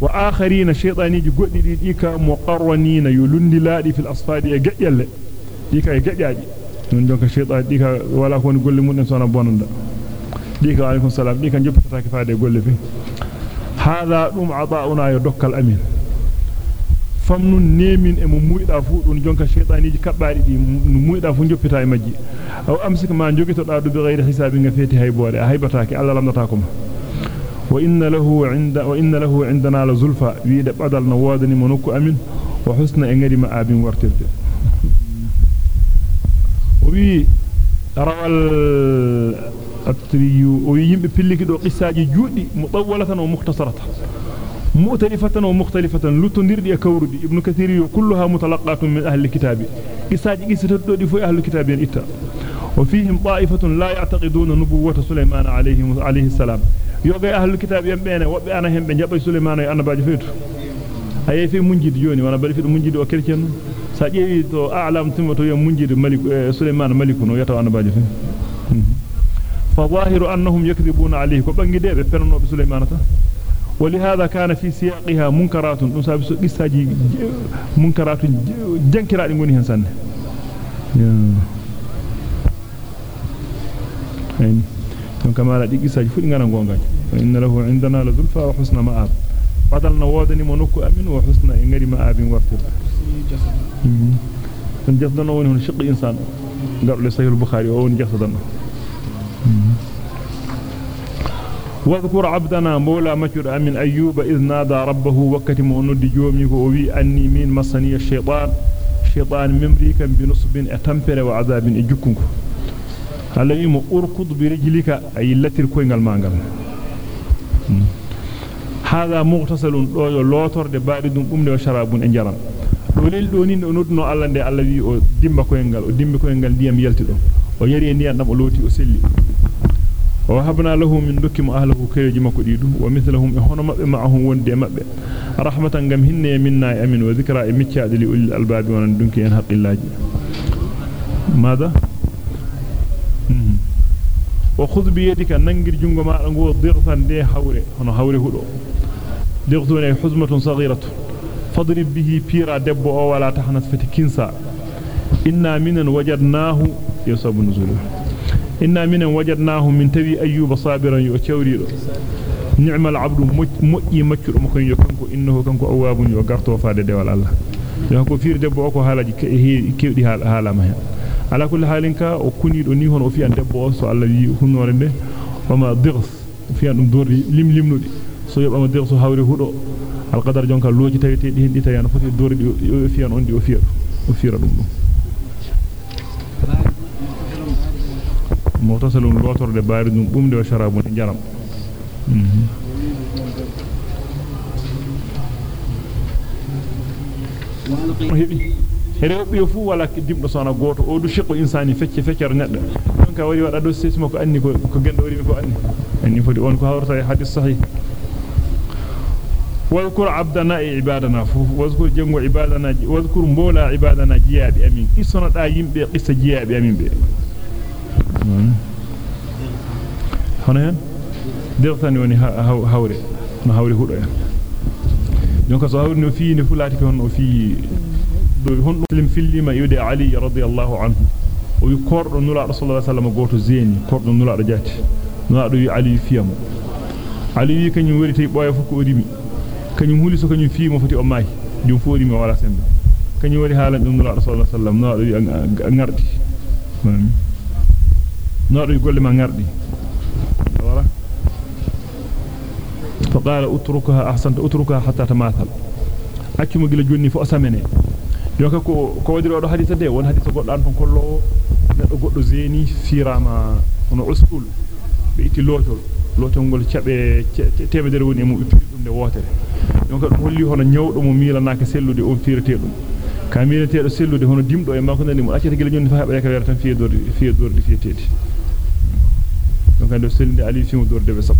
وآخرين شيطاني جودي دي ديكا مقرنين يلندي لادي في الأصفاد يجعل ديكا يجعل من جونك شيطان ديكا ولا كون قولي مدن سوانا بوانا ديكا عليكم السلام. ديكا نجيب فتاك فادي قولي فيه. هذا دوم عطاؤنا يدوك الأمين. famnun nemin e mo muyda fuudun jonka sheytaniji يجي di muyda fu njopita e majji aw amsika ma njogito da do be gairi hisabi nga feti hay boore haybataake alla lamnata ko ma lahu indana la zulfa wiide badal na wodani monoko amin wa husna e ngari ma abin wartirde wi rawal التريو ويم بيليكي دو قصاجي جودي مطولة ومختصرة. مؤتلفة ومختلفة. لتندير كوردي ابن كثير كلها متلقات من أهل الكتاب. قصاجي قصة دو في أهل الكتاب إتا. وفيهم طائفة لا يعتقدون نبوة سليمان عليه عليه السلام. يوغي أهل الكتاب يمبين وبأنا هم بنجاب سليمان أنا باجي فيتو أي في منجد جوني وأنا بل في منجد وكريكين ساجي تو أعلم تمتو يوم منجد ملك سليمان ملك ويتو أنا باجي فيتو فظاهر أنهم يكذبون عليه كبنجي ديبه فننو بسليمان ولهذا كان في سياقها منكرات نساب قصاجي منكرات جنكرات ngoni hen sanne. يعني don di qissaji fu ngana gongaji inna lahu indana la zulfa wa husna ma'ab badalna wodani mo nokku amin wa husna e ngari ma'abin wartir don jasdana woni hon shiqi insan garle sahih al-bukhari o woni jasdana واذكر عبدنا مولى مجر من أيوب إذ نادى ربه وقت مؤند جومي ووي أني من مصني الشيطان شيطان ممريكا بنصب أتمبر وعذاب إجكنك هل يم أركض برجلك أي التي الكوين المانغل هذا مغتسل لوتر دي بارد أمد وشراب انجرم وليل دونين نودنو الله دي الله وي أو dimba koyngal o dimbi koyngal diyam yalti do o yari ndiyam dam o loti o selli وهبنا له من دكم أهله كيجي مكو ديدو ومثلهم هنا مبه معهم وندي مبه رحمة غم هن منا أمين وذكرى مكياد لأولي الألباب وندنك ين حق الله ماذا؟ وخذ بيدك ننجر جنغ ما نغو ضغطا دي حوري هنا حوري هدو ضغطون حزمة صغيرة فاضرب به بيرا دبو أو ولا تحنث فتكنسا إنا منا وجدناه يصاب tawi ayyuba sabiran yo cewrido ni'mal abdu moƴƴi maccudo mo kon yo kanko innahu kanko awwabun yo garto faade dewal Allah yo ko fiir debbo o ko haalaji kewdi haalama hen ala kulli halin ka o kunido ni hono o fi an debbo so Allah wi hunnore de wama dighs fi an dum dorri lim limnudi so yobama dighs hawri hudo al qadar jonka loji tawete di hindi tayana foti dorri o fi an on di o fiya o fiira dum dum مغتسل لوتر de bari dum bumde wa sharabun jaram hebi rewbe fu wala dimdo sona goto o du shiqo insani fecce feccere neddo don ka wari wada do sesmo ko anni ko ko gendo wari ko anni anni fodi on ko hawrata e hadith sahih واذكر عبدنا عبادنا واذكر جنgo عبادنا واذكر مولا عبادنا جيابي امين qissa jiyaabe amin be hono hen dirtani woni hawre no hawre hudo en donc so hawre no fi ni fulati ko on o fi kordo nula rasulullah sallallahu alaihi wasallam goto zeni kordo nula do jati nula do wi ali fiyamo ali wi kanyum wari tay boya fu ko odimi kanyum huli so kanyum fi mo foti o mai dum fu odimi wala sembe kanyum wari halan dum nula rasulullah sallallahu alaihi wasallam nula do wi ngardi نار يقول لما نردي فقال اتركها احسنت اتركها حتى تماثل accimo gila jonni fu asamene jonka ko ko wadiri do hadith de won hadith goddo an ton kollo neddo goddo zeni firama ono usul be itti lotol lotol gol cabe temedere woni mo itti dum de wotere jonka dum holli hono nyawdo mo milanaka sellude on firete dum ka milete do sellude hono dimdo e makko nani mo accata gila jonni fa hebe ka wertan fiye dor fiye dor di fiyetedi donc ando selinde ali fi mo dor debe sab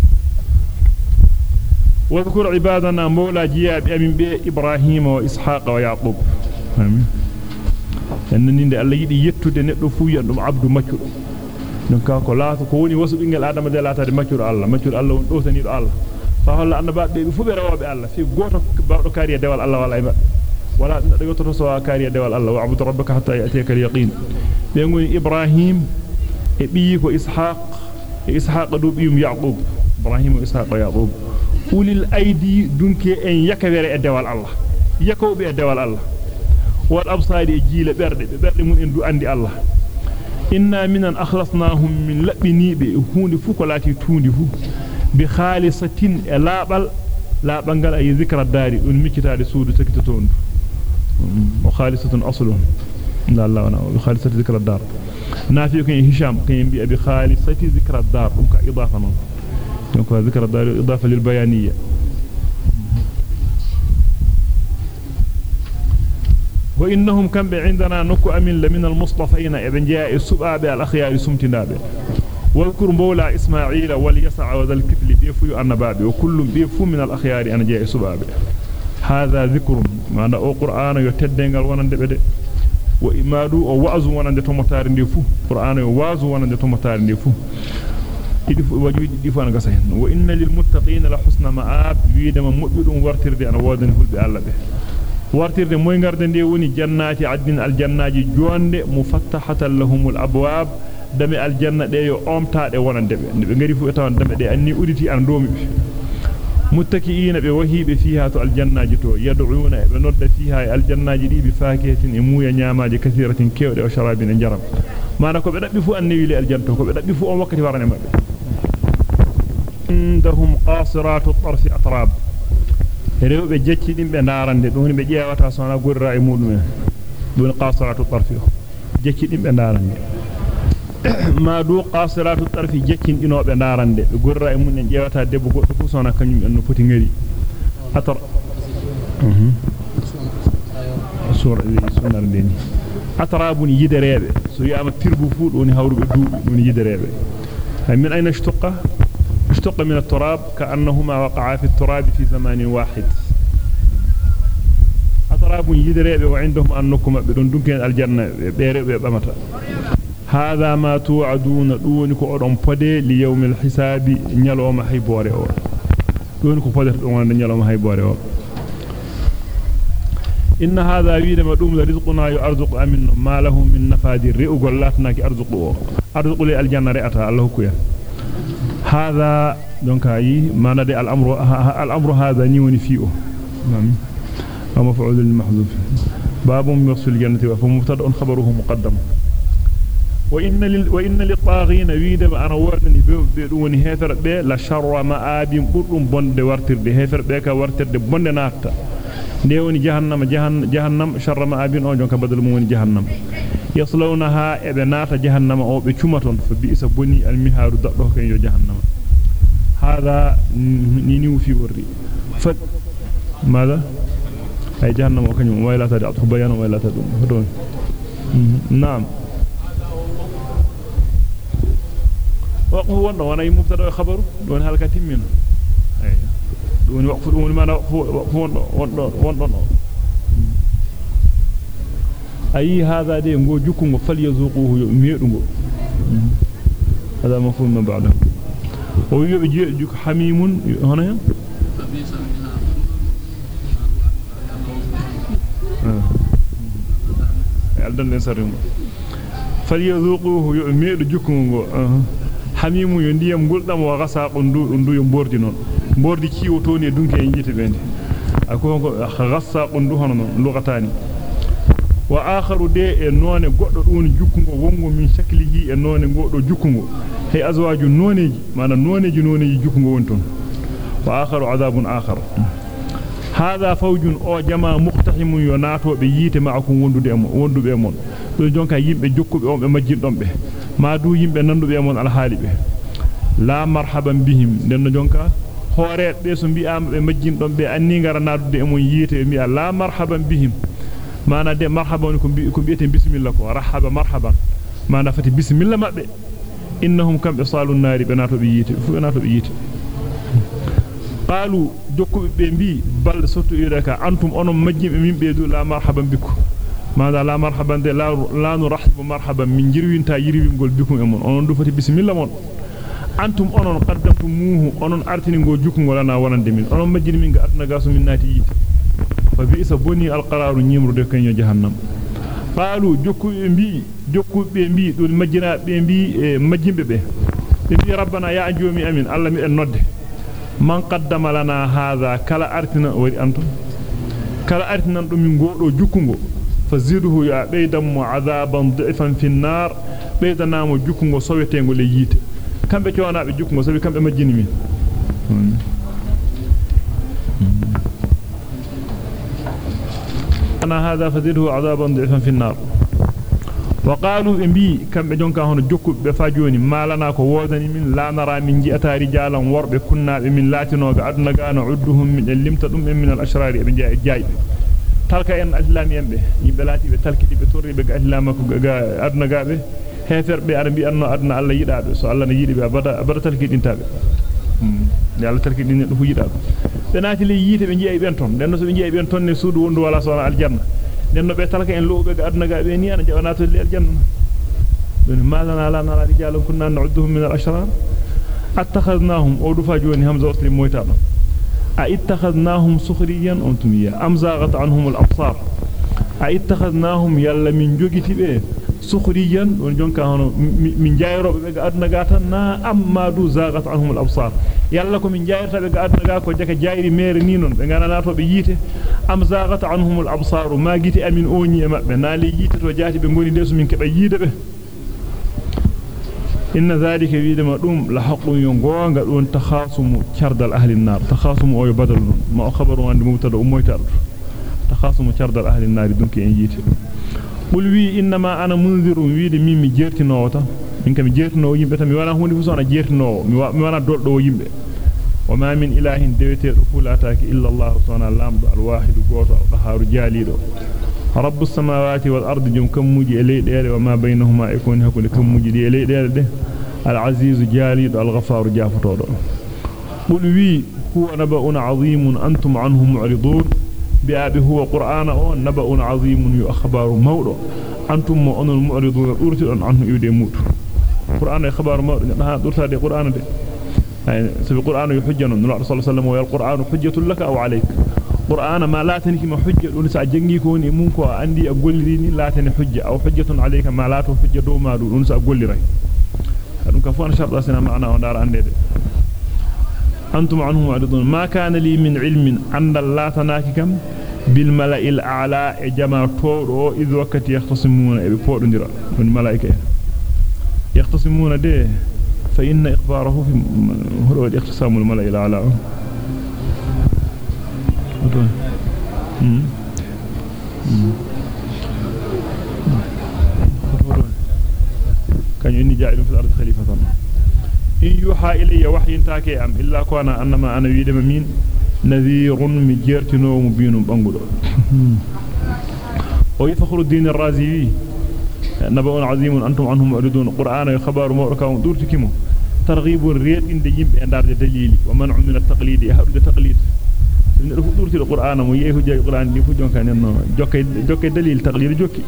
واذكر عبادنا مولى جياب أمين بي إبراهيم وإسحاق ويعقوب آمين en ninde Allah yidi yettude neddo fu yandum abdu maccudo non ka ko laato ko woni wasu bingel adama de laatade maccudo Allah maccudo Allah won do tanido Allah fa holla annaba be fu be rawobe Allah fi goto bawdo kariya dewal Allah wala iba wala do yoto so kariya dewal Allah wa abudu rabbaka hatta yatiyaka al-yaqin be ngoni Ibrahim e biyi ko Ishaq e Ishaq do biyum Yaqub Ibrahim wa Ishaq Yaqub ulil aidi dunke en yakawere e dewal Allah yakawbe e dewal Allah wal absaari jiila berde be berde mun en du andi Allah inna minan akhlasnahum min labinibe hunde fu ko lati tundi fu bi khalisatin e labal labal ngal ay zikra dari dun miccitaade suudu takita tondu wa khalisatun aslun inna Allah wa bi khalisati zikra dar nafi ko hisham kan bi bi khalisati zikra dar ka idafa non donc zikra dar idafa lil bayaniyya وإنهم كم عندنا نكو أمين لمن المصطفين ابن جاء السباب الأخيار سمتنابه. واذكر مولى إسماعيل وليسع وذا الكفل بيفو النباب وكل بيفو من الأخيار أنا جاء سباب هذا ذكر ما أو قرآن يتدنغل ونندبه وإمادو أو وعزو ونند تمتار ديفو. قرآن وعزو ونند تمتار ديفو. ديفو وإن للمتقين لحسن مآب. ويدما مؤبدون ورتر دي أنا وادن هل بألا به wartirde moy garde de woni jannati addin aljannaaji jonde mufattahatan lahumul abwab dame aljanna de yo omtaade wonande be be ngari fu tawan dame de anni uditi an domi be muttakiina be wahibe fiha to aljannaaji to yad'una be nodda fiha aljannaaji di bi fakihatin e muya nyamaaji kathiratin kewde o sharabin jaram mana ko be dabbi fu anni wili aljanna ko be dabbi fu on wakkati warane mabbe indahum qasiratu at-tarfi atrab rewbe jecci dimbe darande dum be jeewata sona gurra e mudum en dun qasiratu tarfi jecci dimbe darande ma du qasiratu tarfi dinobe darande be gurra e mun en jeewata debbo goddo fu sona kanyum en no foti ngari atar mhm sura sunar deni atrabun yiderebe so yama tirbu fu doni hawrube duubi doni yiderebe min ayna ishtaqa اشتق من التراب كأنهما وقعا في التراب في زمان واحد. أتراب يدريب وعندهم أنكم بدون دنكين الجنة بيريب بمتا هذا ما توعدون دونك أدن فدي ليوم الحساب نيالوم حيبوري أو دونك فدي دون نيالوم حيبوري أو إن هذا ويد ما دوم رزقنا يرزق أمن. ما له من نفادر رئو لاتنا كي أرزقه أرزق لي الجنة رئتا الله كويا. هذا دونك أي معنى الامر الأمر هذا نيوني فيه. نعم. ومفعول للمحذوف. باب يوصل الجنة فمبتدا خبره مقدم. وإن لل وإن للطاغين ويد أنا وردني بدون هفر به لا شر ما آبين بدون بند ورتر هفر به كورتر بند ناتا ديوني جهنم جهنم جهنم شر ما آبين أو جونك بدل مون جهنم. يصلونها ابنات جهنم أو بچوماتون فبئس بني المهار ددو كان يو جهنم. هذا نينيو في وري. ف ماذا؟ أي جهنم أو كان ويلا تدي. اطخ بيان ويلا تدوم. هدون نعم. وقف وند وأنا مبتدا خبر دون هلكا تيمين أي. دون وقف دون ما وقف وند وند وند ayi hada de ngo jukungo falyazuquhu meedungo hada mafhum ma ba'da o yobe juk hamimun hono hen aldan den sarimo falyazuquhu yo meedu jukungo hamimu yo ndiyam guldam wa gasa qundu ndu yo bordi non bordi ciwo toni e dunke en jite bende akko ko gasa qundu hono non lugatani e e none goddo jukkungo hay azwaju noneji mana noneji noneji jukkungo won ton wa akharu adabun akhar hada fawjun o jama muqtahimun yo natobe yite ma'akum wondude mo wondube mon do jonka yimbe jokkube on be majjindon be ma du yimbe nandube mon alhaalibe la marhaban bihim den jonka hoore be so bi'ama be majjindon be anni ngara nadude e mon yite e mi la marhaban bihim ko rahaba marhaban mana fati bismillah mabbe innahum kam be salun nari be nato be yite fu be nato be yite qalu jokkube be bi bal sotu iraka antum onon majjimbe min be du la marhaban bikum mada la marhaban de la la nu rahbu marhaban min jirwinta yirwingol bikum e mon onon du fati bismillah mon antum onon qaddamtum muhu onon artini go jukungol ana wonande min onon majjini min ga aduna gasu min nati yiti fa bi'sa boni alqararu nyimrude kanyo jahannam qalu jokkube bi jokkube bi dul majjina be bi e majjimbe be be bi rabbana ya ajumi amin allah mi en nodde man qaddama lana hadha kala artina wari antum kala artinan dum min godo jukkungo faziduhu ya beydam mu adaban dhifan fi an-nar beydanamo jukkungo sowetengo le yite kambe cionaabe jukkungo sabi kambe majjini min ana hadha faziduhu adaban dhifan fi an-nar وقالوا بي كم جونكا هون جوكو be fa joni malana ko wodani min la nara min ji'ata rijalan worbe kunna be min latinobe aduna gana udduhum min limta dum min al ashrar be jaay jaay talka en islam yembe yimbe lati be talkidi be torri be islam ko ga aduna gabe heferbe ar bi anno aduna alla yidabe so alla na yidi be hmm do fu yidabe be jeey ben ton den so be jeey ben ton ne suudu wondu wala so aljanna nenno be talaka en loobe ga aduna ga be ni ana jawanato li aljanna don malana la nara rijalan kunna na'udduhum min al-ashrar attakhadnahum o dufa joni hamza wasli moyta do a ittakhadnahum sukhriyan antum ya am zaghat anhum al-absar a ittakhadnahum yalla min jogiti be sukhriyan don jonka hono min jayrobe be ga aduna ga tan na amma du zaghat anhum al-absar yalla ko min jayrta be ga aduna ga ko jaka jayri mere ni non be ngana to be yite am zaghat anhum al-absar ma giti amin oni e mabbe naali yite to jaati be ngoni desu min keba yide be inna zalika widama dum la haqqun yongonga don takhasumu chardal ahli an-nar takhasumu o badal non ma khabaru wande mubtada ummoyta takhasumu chardal ahli an-nar dunki en yite qul wi inma ana munzirun wiide min mi jertinowo min kam jertinowo yimbe tan mi wana hunde fu sona jertinowo mi wana doldo yimbe wama min ilahin dewetedo fulataaki illa allah subhanahu lamdo alwahid goto qaharu jalido رب السماوات والأرض جم كموجي إلي دير وما بينهما يكون هكذا كموجي دي إلي دير ده العزيز جالد الغفار جافتور قل وي هو نبأ عظيم أنتم عنه معرضون بأبي هو قرآن أو نبأ عظيم يأخبار مولو أنتم أن المعرضون أرتل عنه يودي موت قرآن إخبار مولو نها درسا دي قرآن دي يعني سبي قرآن يحجن الرسول صلى الله عليه وسلم والقرآن حجة لك أو عليك qur'ana ma latani kima hujja dun sa jangi ko ni mun ko andi a golliri ni latani hujja aw hujjatun alayka ma lato hujja do ma dun sa golliray dum ka fu an sharda sina ma'ana on dara andede antum anhum adun ma kana li min ilmin andal latanaki kam bil mala'il a'la e jama todo idh wakati yahtasimuna e de fa inna ikhbarahu fi huwa al-ikhtisamu al-mala'il a'la كان يني جاعل في الأرض خليفة. إن يوحى إلي وحي تاكي أم إلا كان أنما أنا يدم مين؟ نذير مجيرتنو مبين بانقلو ويفخر الدين الرازي. نبأ عظيم أنتم عنه معرضون. قرآن يخبر مؤركا ودورتكمو ترغيب ريد إن دي يمب أندار دليل ومنع من التقليد. يهرد تقليد. من الفطور القرآن مو يهو جاي القرآن. دي فجون كان إنه جوكي دليل تقليد جوكي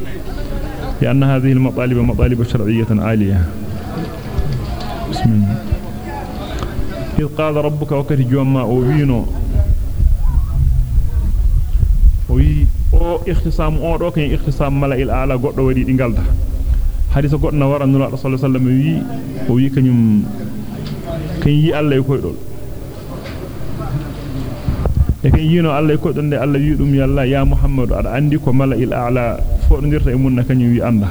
لأن هذه المطالب مطالب شرعية عالية. بسم الله. إذ قال ربك وكت جوما أوينو. وي أو اختصام أو دو كان اختصام ملائل اعلى goddo wadi di galda hadisa goddo na wara nula sallallahu alaihi wasallam wi o wi kanyum kan yi Allah e koydol e kan yino Allah e koydol de Allah wi dum yalla ya muhammadu ada andi ko mala'il a'la fodondirta e mun na kanyum wi anda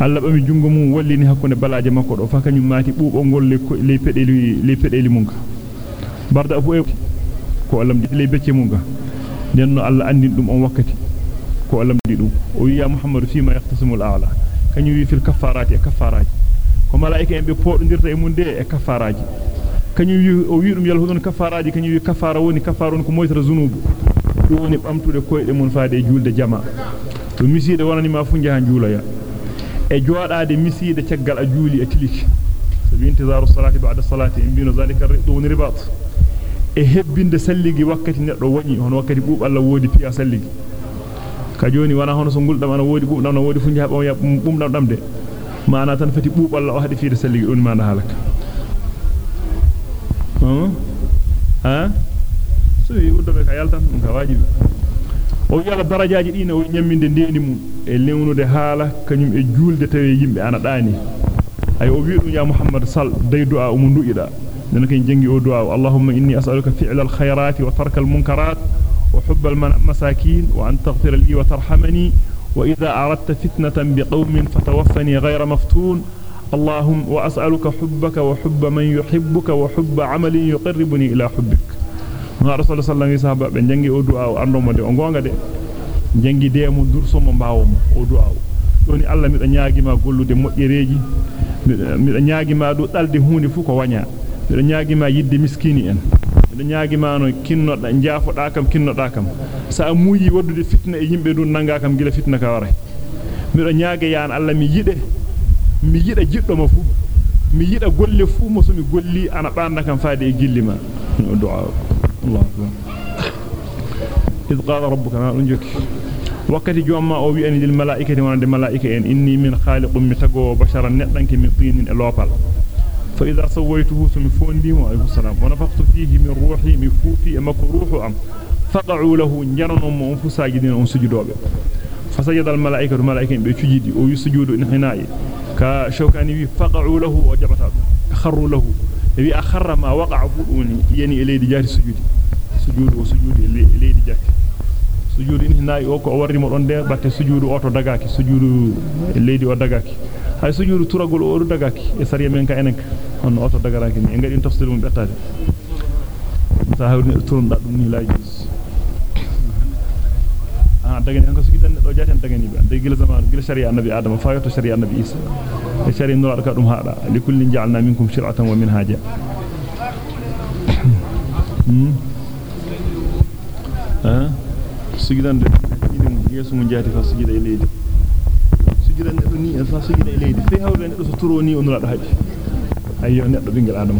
Allah bami jungo mum wallini hakkunde balaaje makko do fa kanyum mati buubol gol le pedeli le pedeli mun ka barda fu e ko Allah le becce mun ka nenno Allah andin dum on wakkati ko Allah di dum o wi ya muhammadu fima yaqtasimul a'la kanyum wi fil kaffarati e kaffaraji ko malaika en be podondirta e mun de e kaffaraji kanyum wi o wi dum yalhudun kaffaraji kanyum wi kaffara woni kaffara woni ko moytata zunubu do woni bamtude koyde mun faade julde jama to miside wonani ma fu jaha juulaya e joodaade miside caggal a juuli e tiliki sabi intizaru salati ba'da salati in bino zalika woni ribat e hebbinde salligi wakkati neddo woni hono wakkati buub Allah wodi piya salligi ka joni wana hono so guldam ana wodi buubdam ana wodi fu jaaba ya bumdam dam de maana tan fati buub Allah o hadi fiide salligi on maana halaka ha so yi uddobe ka yaltan ka wajibi o yala darajaaji dine o nyamminde ndeeni mum e lewnude haala kanyum e juulde tawe yimbe ana daani ay o wi dum ya muhammad sal day du'a um o allahumma لأنك ينجي أدعاء اللهم إني أسألك فعل الخيرات وترك المنكرات وحب المساكين وأن تغفر لي وترحمني. وإذا أردت فتنة بقوم فتوفني غير مفتون. اللهم وأسألك حبك وحب من يحبك وحب عمل يقربني إلى حبك. ما رسول الله صلى الله عليه وسلم بنجي أدعاء أنهم دي أنقوان دي إيه؟ نجي دي مدرسهم باهم أدعاء دوني الله مدنياجي ما قلو دي مؤيريجي. مدنياجي ما دو تلدي هوني فوق وانيا. Mi do nyaagima yidde miskini en mi do nyaagima no kinnoda jaafoda kam kinnoda kam sa muuyi waddude fitna e yimbe dun nanga kam gila fitna ka wara mi do nyaage yaan Allah mi yide mi yida jiddo ma fu mi yida golle fu mo so mi golli ana banda kam faade e gillima du'a الله أكبر إذ قال ربك ما أنجك وقت جوما أو بأن للملائكة وأنا الملائكة إن إني من خالق متقو بشرا نتنك من طين الوابل فإذا سويته سمفون دي وعليه السلام ونفخت فيه من روحي من فوفي أمك روح أم. فقعوا له نجرن أم فساجدين أم سجدوا فسجد الملائكة الملائكة بيتجدي أو يسجود إن حنائي كشوكاني فقعوا له وجبتها خروا له. waqa'a fuduni yani e leydi jati sujudi sujudu o sujudi e leydi jati sujudu in hinay o ko o warrimo don de batte sujudu o to dagaki sujudu e leydi o dagaki hay sujudu turagol o dagaki e sariya men ka enen on o to dagaraki ni en gadi tafsir mum bettade sa hawni turun da dum ni laaji ah dagani en ko sugidan do jaten dagani be de gila zaman gila sharia annabi adam fa yoto sharia annabi isa e sharia nura ka dum haada li kullin ja'alna minkum shir'atan wa minhaja ah sugidan de idum yeso mun jati fa sugida e leydi sugidan de ni fa sugida e leydi fe hawde neddo so turo ni onura do haji ayyo neddo bingel adam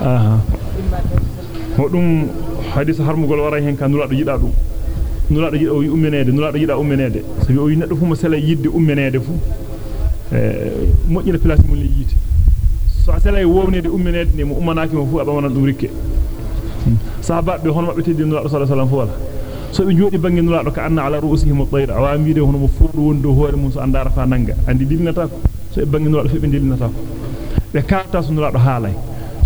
aha mo dum hadith harmugol wara hen kan nulaado yida dum nulaado yida o ummenede nulaado yida ummenede sabi o neddo fu mo sala yidde ummenede fu eh mojjina place mun le yiti so sala e wownede ummenede ne mo ummanaki mo fu abamana dum rikke sahaba be hono mabbe teddi nulaado sallallahu alaihi wasallam so be jodi bangi nulaado ka anna ala ruusihim at-tayr awamide hono mo fuudu wondo hoore mun so andara fa nanga andi dilnata ko so e bangi nulaado fe be dilnata ko be kaata so nulaado haalay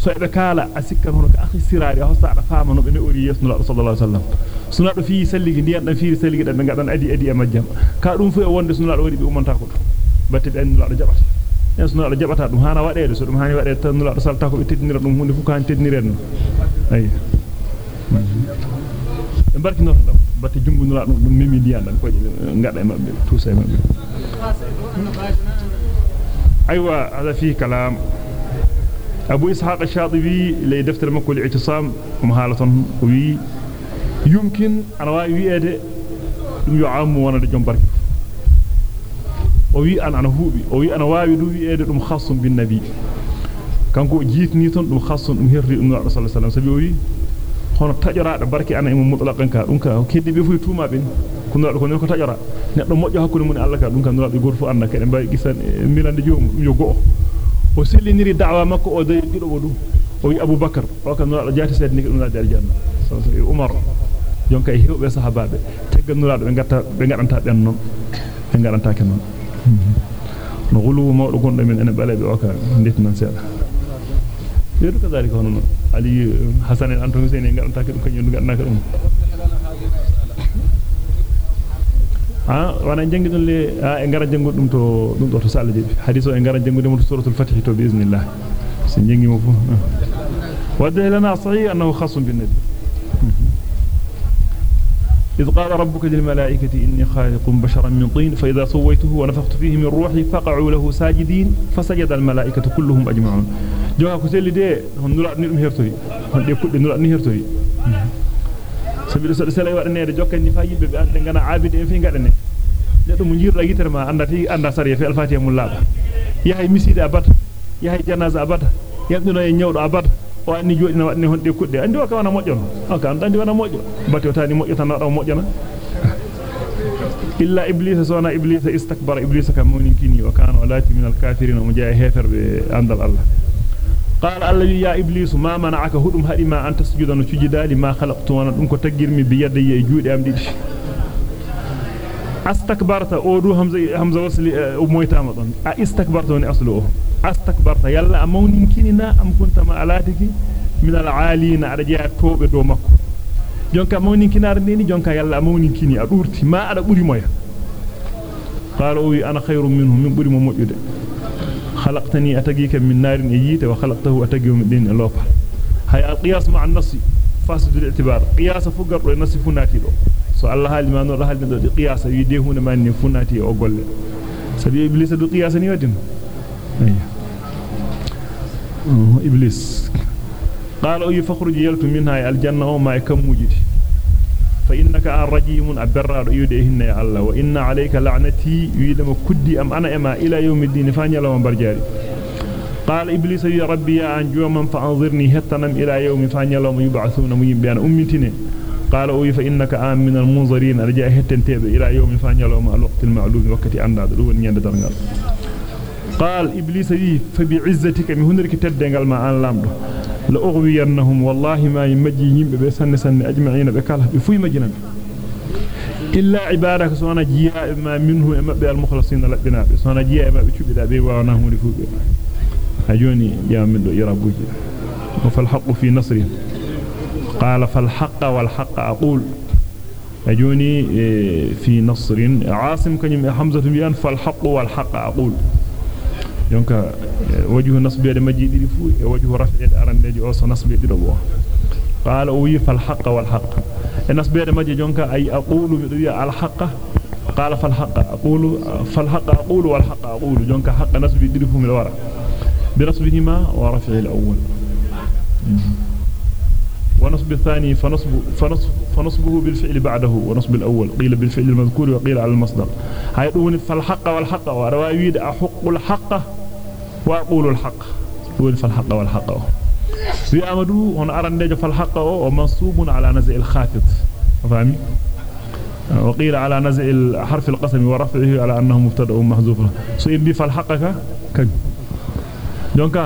so ebe kala asikkan hono ka akhi sirari hosta da fama no be ne ori yesu nulaado sallallahu alaihi wasallam sunado fi salligi ndiyan dan fi salligi dan ngadan adi adi e majjam ka dum fu e wonde sunado wadi be umanta ko batte be nulaado jabata en sunado jabata dum hana wadede so dum hani wadede tan nulaado salta ko be teddinira dum hunde fu kan teddiniren ay en barki no dum batte jungu nulaado dum memi ndiyan dan ko ngada e mabbe tusa e mabbe aywa hada fi kalam. أبو إسحاق الشاطبي لي دفتر مكو الاعتصام ومهالة وي يمكن أنا واي أدي يعام وأنا دي جنبارك وي أنا أنا هوبي وي أنا واي دو وي أدي دم خاص بالنبي كانكو جيتني تون دم خاص دم هيري أم الله صلى الله عليه وسلم سبي وي hono tajora barki ana imam mutlaqan ka dum ka keddi be fu tuma ben ko no ko ko tajora neddo mojjo hakkunde mun Allah ka dum ka no do gorfu anda ka en bay gisan milande joomu yo go o selliniri da'wa makko o day gido bodum o wi abubakar o kan no jati sedni dum na dar janna umar jonka e hewbe sahababe tegganuraado be gatta be gadanta den non be gadanta ken non no gulu mawdo gondo men en balebe o ka ndit nan seeda gadanta ke dum kanyu gadanta dum ah wana jangi dum le ah e ngara jangu dum to dum do to sala jebi hadiso e ngara jangu dum to suratul fatih to biiznillah sin jangi mo fu wadda lana sahih annahu khasun bin nabi إذ قال ربك للملائكة إني خالق بشرا من طين فإذا سويته ونفخت فيه من روحي فقعوا له ساجدين فسجد الملائكة كلهم أجمعون. جوها كسيلي دي هن نرأت نرأت نرأت نرأت نرأت نرأت نرأت سبيل رسول سلاي وأنني رجوك أني فايل ببعض لنغانا عابد إفين قادني. لأنه منجير رأيتر ما أنا في أنا سارية في ألفاتي مولاد. يا هي مسيد أبد هي جنازة أبد يا أن يور أبد. O anni jodi na wadni honde kudde andi o ka wana mojjo o ka andi wana mojjo bati o tani mojjo tan do mojjana illa iblis sona iblis istakbara iblis kam monin kini wa kana walati min al-kafirin um jaa heferbe andal allah قال الله يا ابليس ما منعك هدم هدما ان تسجد ان تجدا لما خلقت وأنا دون كو تغيرمي بيدي جودي ام ديدي استكبرت اودو همزه همزه وصل مويتام دون استكبرت وني اصله استكبرت يلا امونين كيننا ام كنت ما علاتك من العالين ارجا توبه دو مكو jonka mawnin kinar ndeni jonka yalla mawnin kini a durti ma ada buri moya qala o wi ana khayrun minhu min buri mo mojjude khalaqtani atagika min narin yite wa khalaqtahu atagi min din lopa hay al qiyas ma an-nass fasid al-i'tibar qiyas fugar do nasi funati do so allah hali ma no hali do qiyas wi de hunde man ni funati o golle sabi iblis do qiyas ni wadin iblis قال أي فخرج يلت منها الجنة وما يكم وجدي فإنك الرجيم أبرار يديهن يا الله. وإن عليك لعنتي يدم كدي أم أنا إما إلى يوم الدين فانيا لهم برجاري. قال إبليس يا ربي يا أنجو من فأنظرني هتنم إلى يوم فانيا لهم يبعثون مهم بيان أمتني قال أوي فإنك آم من المنظرين رجاء هتن تيب إلى يوم فانيا لهم الوقت المعلوم وقت أنداد دون يند درنgal قال إبليس يي فبعزتك من هنرك تدنgal ما أن لامدو لأغوينهم والله ما يمجي يمبي بسن سن أجمعين بكاله بفوي مجنب. إلا عبادك سوانا جياء ما منه إما بالمخلصين لبنا سوانا جياء ما إذا بي ونهم لفوق هجوني يا من دو يربوجي وفالحق في نصر قال فالحق والحق أقول. هجوني في نصر. عاصم كان حمزة بيان فالحق والحق أقول. Jonka wajhu nasbeede majji didi fu e wajhu raf'eede arandeji o so nasbe dido bo qala o wi fal haqqa wal haqqa e nasbeede majji jonka ay aqulu mi do wi al haqqa qala fal haqqa aqulu fal haqqa aqulu wal haqqa aqulu jonka haqqa nasbi didi fu mi wara bi nasbihima wa raf'i al awwal ونصب الثاني فنصب فنصب فنصبه بالفعل بعده ونصب الأول قيل بالفعل المذكور وقيل على المصدر. هاي دون فالحق والحق وروايد أحق الحق وأقول الحق. دون فالحق والحق. في أمدو هنا أرندج فالحق ومنصوب على نزع الخافض فهمي وقيل على نزع حرف القسم ورفعه على أنه مبتدأ محذوف سو بي فالحق كن دونك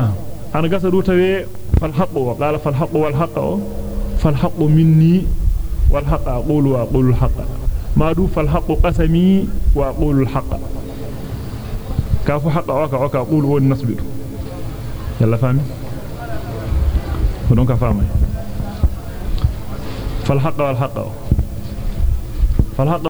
أنا قصدو توي فالحق وقال فالحق والحق. فالحق مني والحق أقول وأقول الحق. ما دو فالحق قسمي وأقول الحق. كاف حق وكا وكا أقول والنصبر يلا فهمي؟ فدونك فهمي. فالحق والحق. فالحق